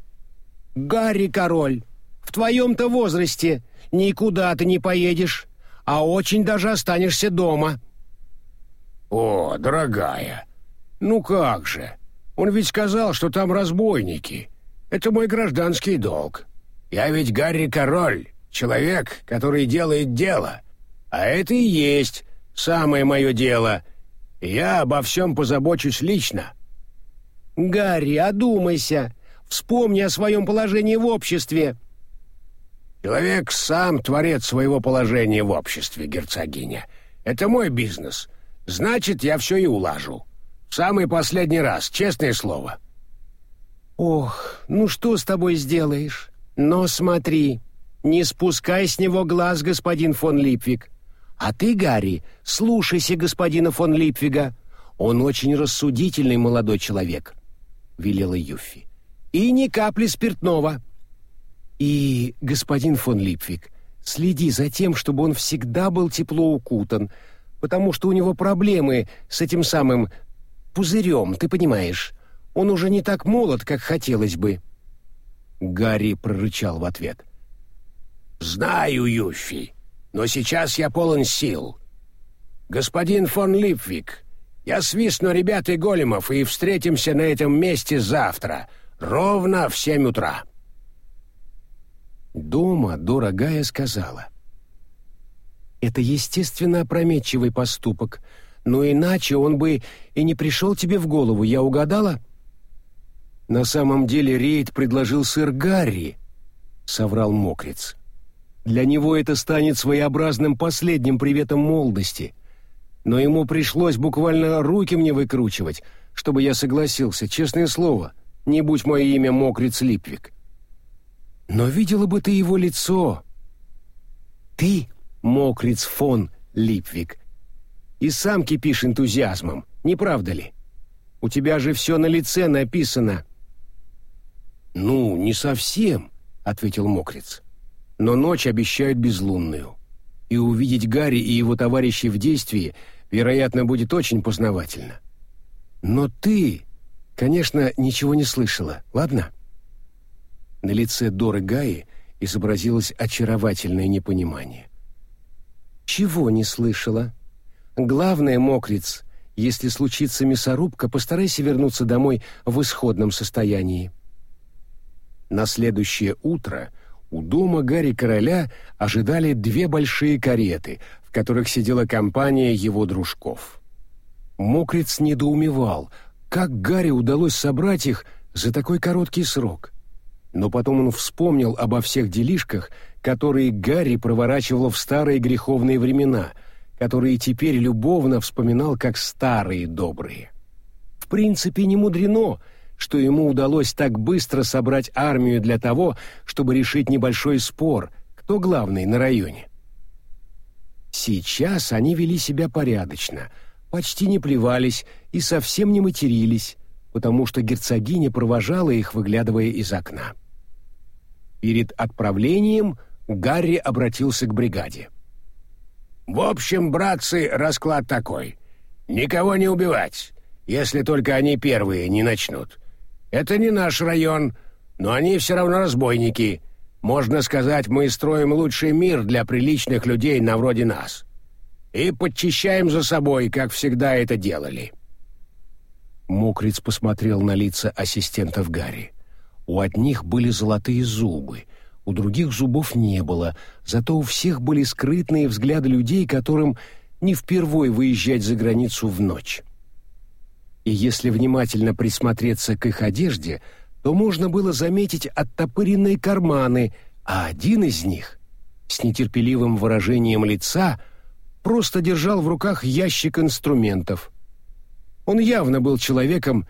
«Гарри, король, в твоем-то возрасте никуда ты не поедешь, а очень даже останешься дома». «О, дорогая, ну как же!» Он ведь сказал, что там разбойники. Это мой гражданский долг. Я ведь Гарри Король, человек, который делает дело. А это и есть самое мое дело. Я обо всем позабочусь лично». «Гарри, одумайся. Вспомни о своем положении в обществе». «Человек сам творец своего положения в обществе, герцогиня. Это мой бизнес. Значит, я все и улажу. Самый последний раз, честное слово». «Ох, ну что с тобой сделаешь? Но смотри, не спускай с него глаз, господин фон Липвик. А ты, Гарри, слушайся господина фон Липвига. Он очень рассудительный молодой человек», — велела Юффи. «И ни капли спиртного». «И, господин фон Липвик, следи за тем, чтобы он всегда был тепло укутан, потому что у него проблемы с этим самым пузырем, ты понимаешь. Он уже не так молод, как хотелось бы». Гарри прорычал в ответ. «Знаю, Юфи, но сейчас я полон сил. Господин фон Липвик, я свистну ребят и големов и встретимся на этом месте завтра, ровно в семь утра». Дома дорогая сказала. «Это естественно опрометчивый поступок, но иначе он бы и не пришел тебе в голову, я угадала?» «На самом деле рейд предложил сэр Гарри», — соврал Мокриц. «Для него это станет своеобразным последним приветом молодости. Но ему пришлось буквально руки мне выкручивать, чтобы я согласился, честное слово, не будь мое имя Мокриц Липвик. Но видела бы ты его лицо. Ты, Мокриц фон Липвик, и сам кипишь энтузиазмом, не правда ли? У тебя же все на лице написано». «Ну, не совсем», — ответил Мокриц. «Но ночь обещают безлунную. И увидеть Гарри и его товарищей в действии, вероятно, будет очень познавательно. Но ты, конечно, ничего не слышала, ладно?» На лице Доры Гаи изобразилось очаровательное непонимание. «Чего не слышала?» Главное, мокриц, Если случится мясорубка, постарайся вернуться домой в исходном состоянии. На следующее утро у дома Гарри Короля ожидали две большие кареты, в которых сидела компания его дружков. Мокриц недоумевал, как Гарри удалось собрать их за такой короткий срок. Но потом он вспомнил обо всех делишках, которые Гарри проворачивал в старые греховные времена, которые теперь любовно вспоминал как старые добрые. В принципе, не мудрено — что ему удалось так быстро собрать армию для того, чтобы решить небольшой спор, кто главный на районе. Сейчас они вели себя порядочно, почти не плевались и совсем не матерились, потому что герцогиня провожала их, выглядывая из окна. Перед отправлением Гарри обратился к бригаде. «В общем, братцы, расклад такой. Никого не убивать, если только они первые не начнут. Это не наш район, но они все равно разбойники. Можно сказать, мы строим лучший мир для приличных людей на вроде нас. И подчищаем за собой, как всегда это делали». Мокриц посмотрел на лица ассистентов Гарри. У одних были золотые зубы, у других зубов не было, зато у всех были скрытные взгляды людей, которым не впервой выезжать за границу в ночь и если внимательно присмотреться к их одежде, то можно было заметить оттопыренные карманы, а один из них, с нетерпеливым выражением лица, просто держал в руках ящик инструментов. Он явно был человеком,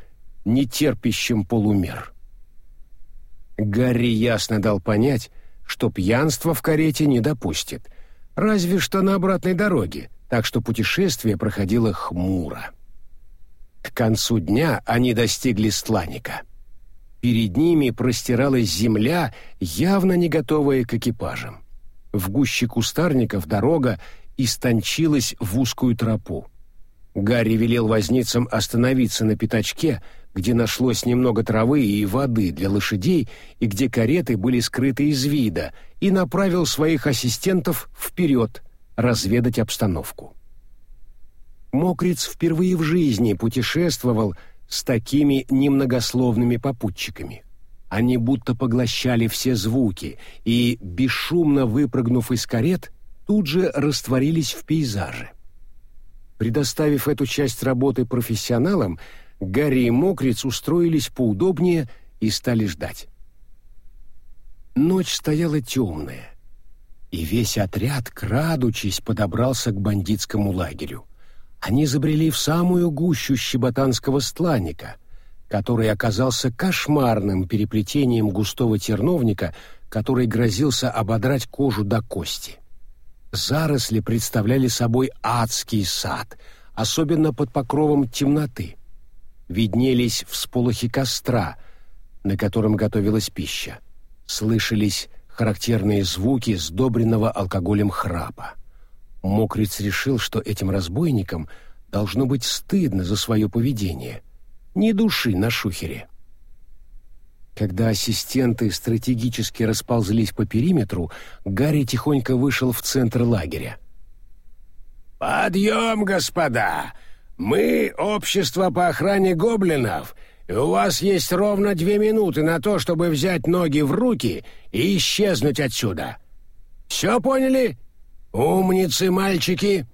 не терпящим полумер. Гарри ясно дал понять, что пьянство в карете не допустит, разве что на обратной дороге, так что путешествие проходило хмуро. К концу дня они достигли Стланика. Перед ними простиралась земля, явно не готовая к экипажам. В гуще кустарников дорога истончилась в узкую тропу. Гарри велел возницам остановиться на пятачке, где нашлось немного травы и воды для лошадей и где кареты были скрыты из вида, и направил своих ассистентов вперед разведать обстановку. Мокриц впервые в жизни путешествовал с такими немногословными попутчиками. Они будто поглощали все звуки и, бесшумно выпрыгнув из карет, тут же растворились в пейзаже. Предоставив эту часть работы профессионалам, Гарри и Мокриц устроились поудобнее и стали ждать. Ночь стояла темная, и весь отряд, крадучись, подобрался к бандитскому лагерю они забрели в самую гущу щеботанского стланника, который оказался кошмарным переплетением густого терновника, который грозился ободрать кожу до кости. Заросли представляли собой адский сад, особенно под покровом темноты. Виднелись всполохи костра, на котором готовилась пища. Слышались характерные звуки сдобренного алкоголем храпа. Мокриц решил, что этим разбойникам должно быть стыдно за свое поведение. Ни души на шухере. Когда ассистенты стратегически расползлись по периметру, Гарри тихонько вышел в центр лагеря. «Подъем, господа! Мы — общество по охране гоблинов, и у вас есть ровно две минуты на то, чтобы взять ноги в руки и исчезнуть отсюда. Все поняли?» «Умницы, мальчики!»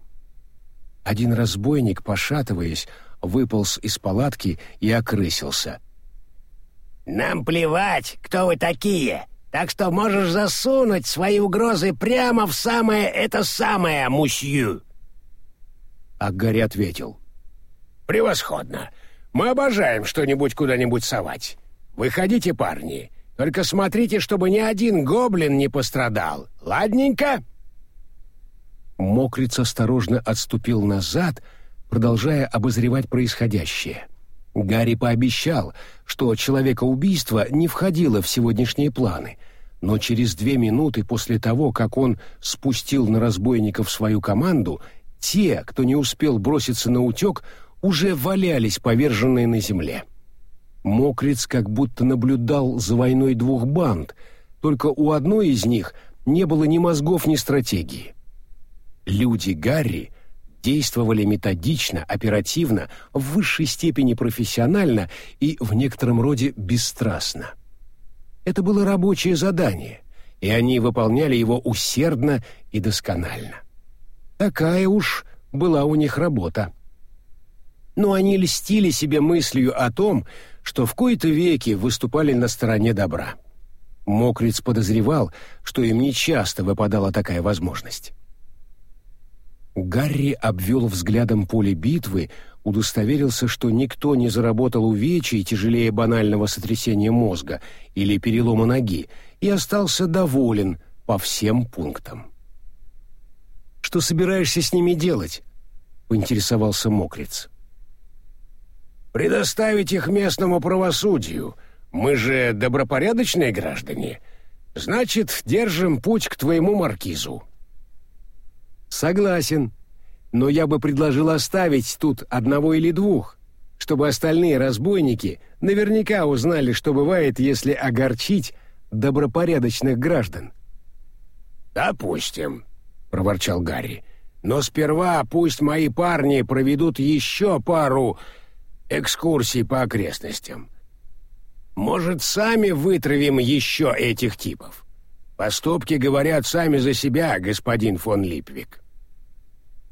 Один разбойник, пошатываясь, выполз из палатки и окрысился. «Нам плевать, кто вы такие, так что можешь засунуть свои угрозы прямо в самое это самое, мусью!» А Гарри ответил. «Превосходно! Мы обожаем что-нибудь куда-нибудь совать. Выходите, парни, только смотрите, чтобы ни один гоблин не пострадал. Ладненько?» Мокриц осторожно отступил назад, продолжая обозревать происходящее. Гарри пообещал, что человекоубийство не входило в сегодняшние планы, но через две минуты после того, как он спустил на разбойников свою команду, те, кто не успел броситься на утек, уже валялись поверженные на земле. Мокриц как будто наблюдал за войной двух банд, только у одной из них не было ни мозгов, ни стратегии. Люди Гарри действовали методично, оперативно, в высшей степени профессионально и в некотором роде бесстрастно. Это было рабочее задание, и они выполняли его усердно и досконально. Такая уж была у них работа. Но они льстили себе мыслью о том, что в кои-то веки выступали на стороне добра. Мокриц подозревал, что им нечасто выпадала такая возможность. Гарри обвел взглядом поле битвы, удостоверился, что никто не заработал увечий тяжелее банального сотрясения мозга или перелома ноги, и остался доволен по всем пунктам. «Что собираешься с ними делать?» — поинтересовался Мокриц. «Предоставить их местному правосудию. Мы же добропорядочные граждане. Значит, держим путь к твоему маркизу». «Согласен, но я бы предложил оставить тут одного или двух, чтобы остальные разбойники наверняка узнали, что бывает, если огорчить добропорядочных граждан». «Допустим», — проворчал Гарри. «Но сперва пусть мои парни проведут еще пару экскурсий по окрестностям. Может, сами вытравим еще этих типов? Поступки говорят сами за себя, господин фон Липвик».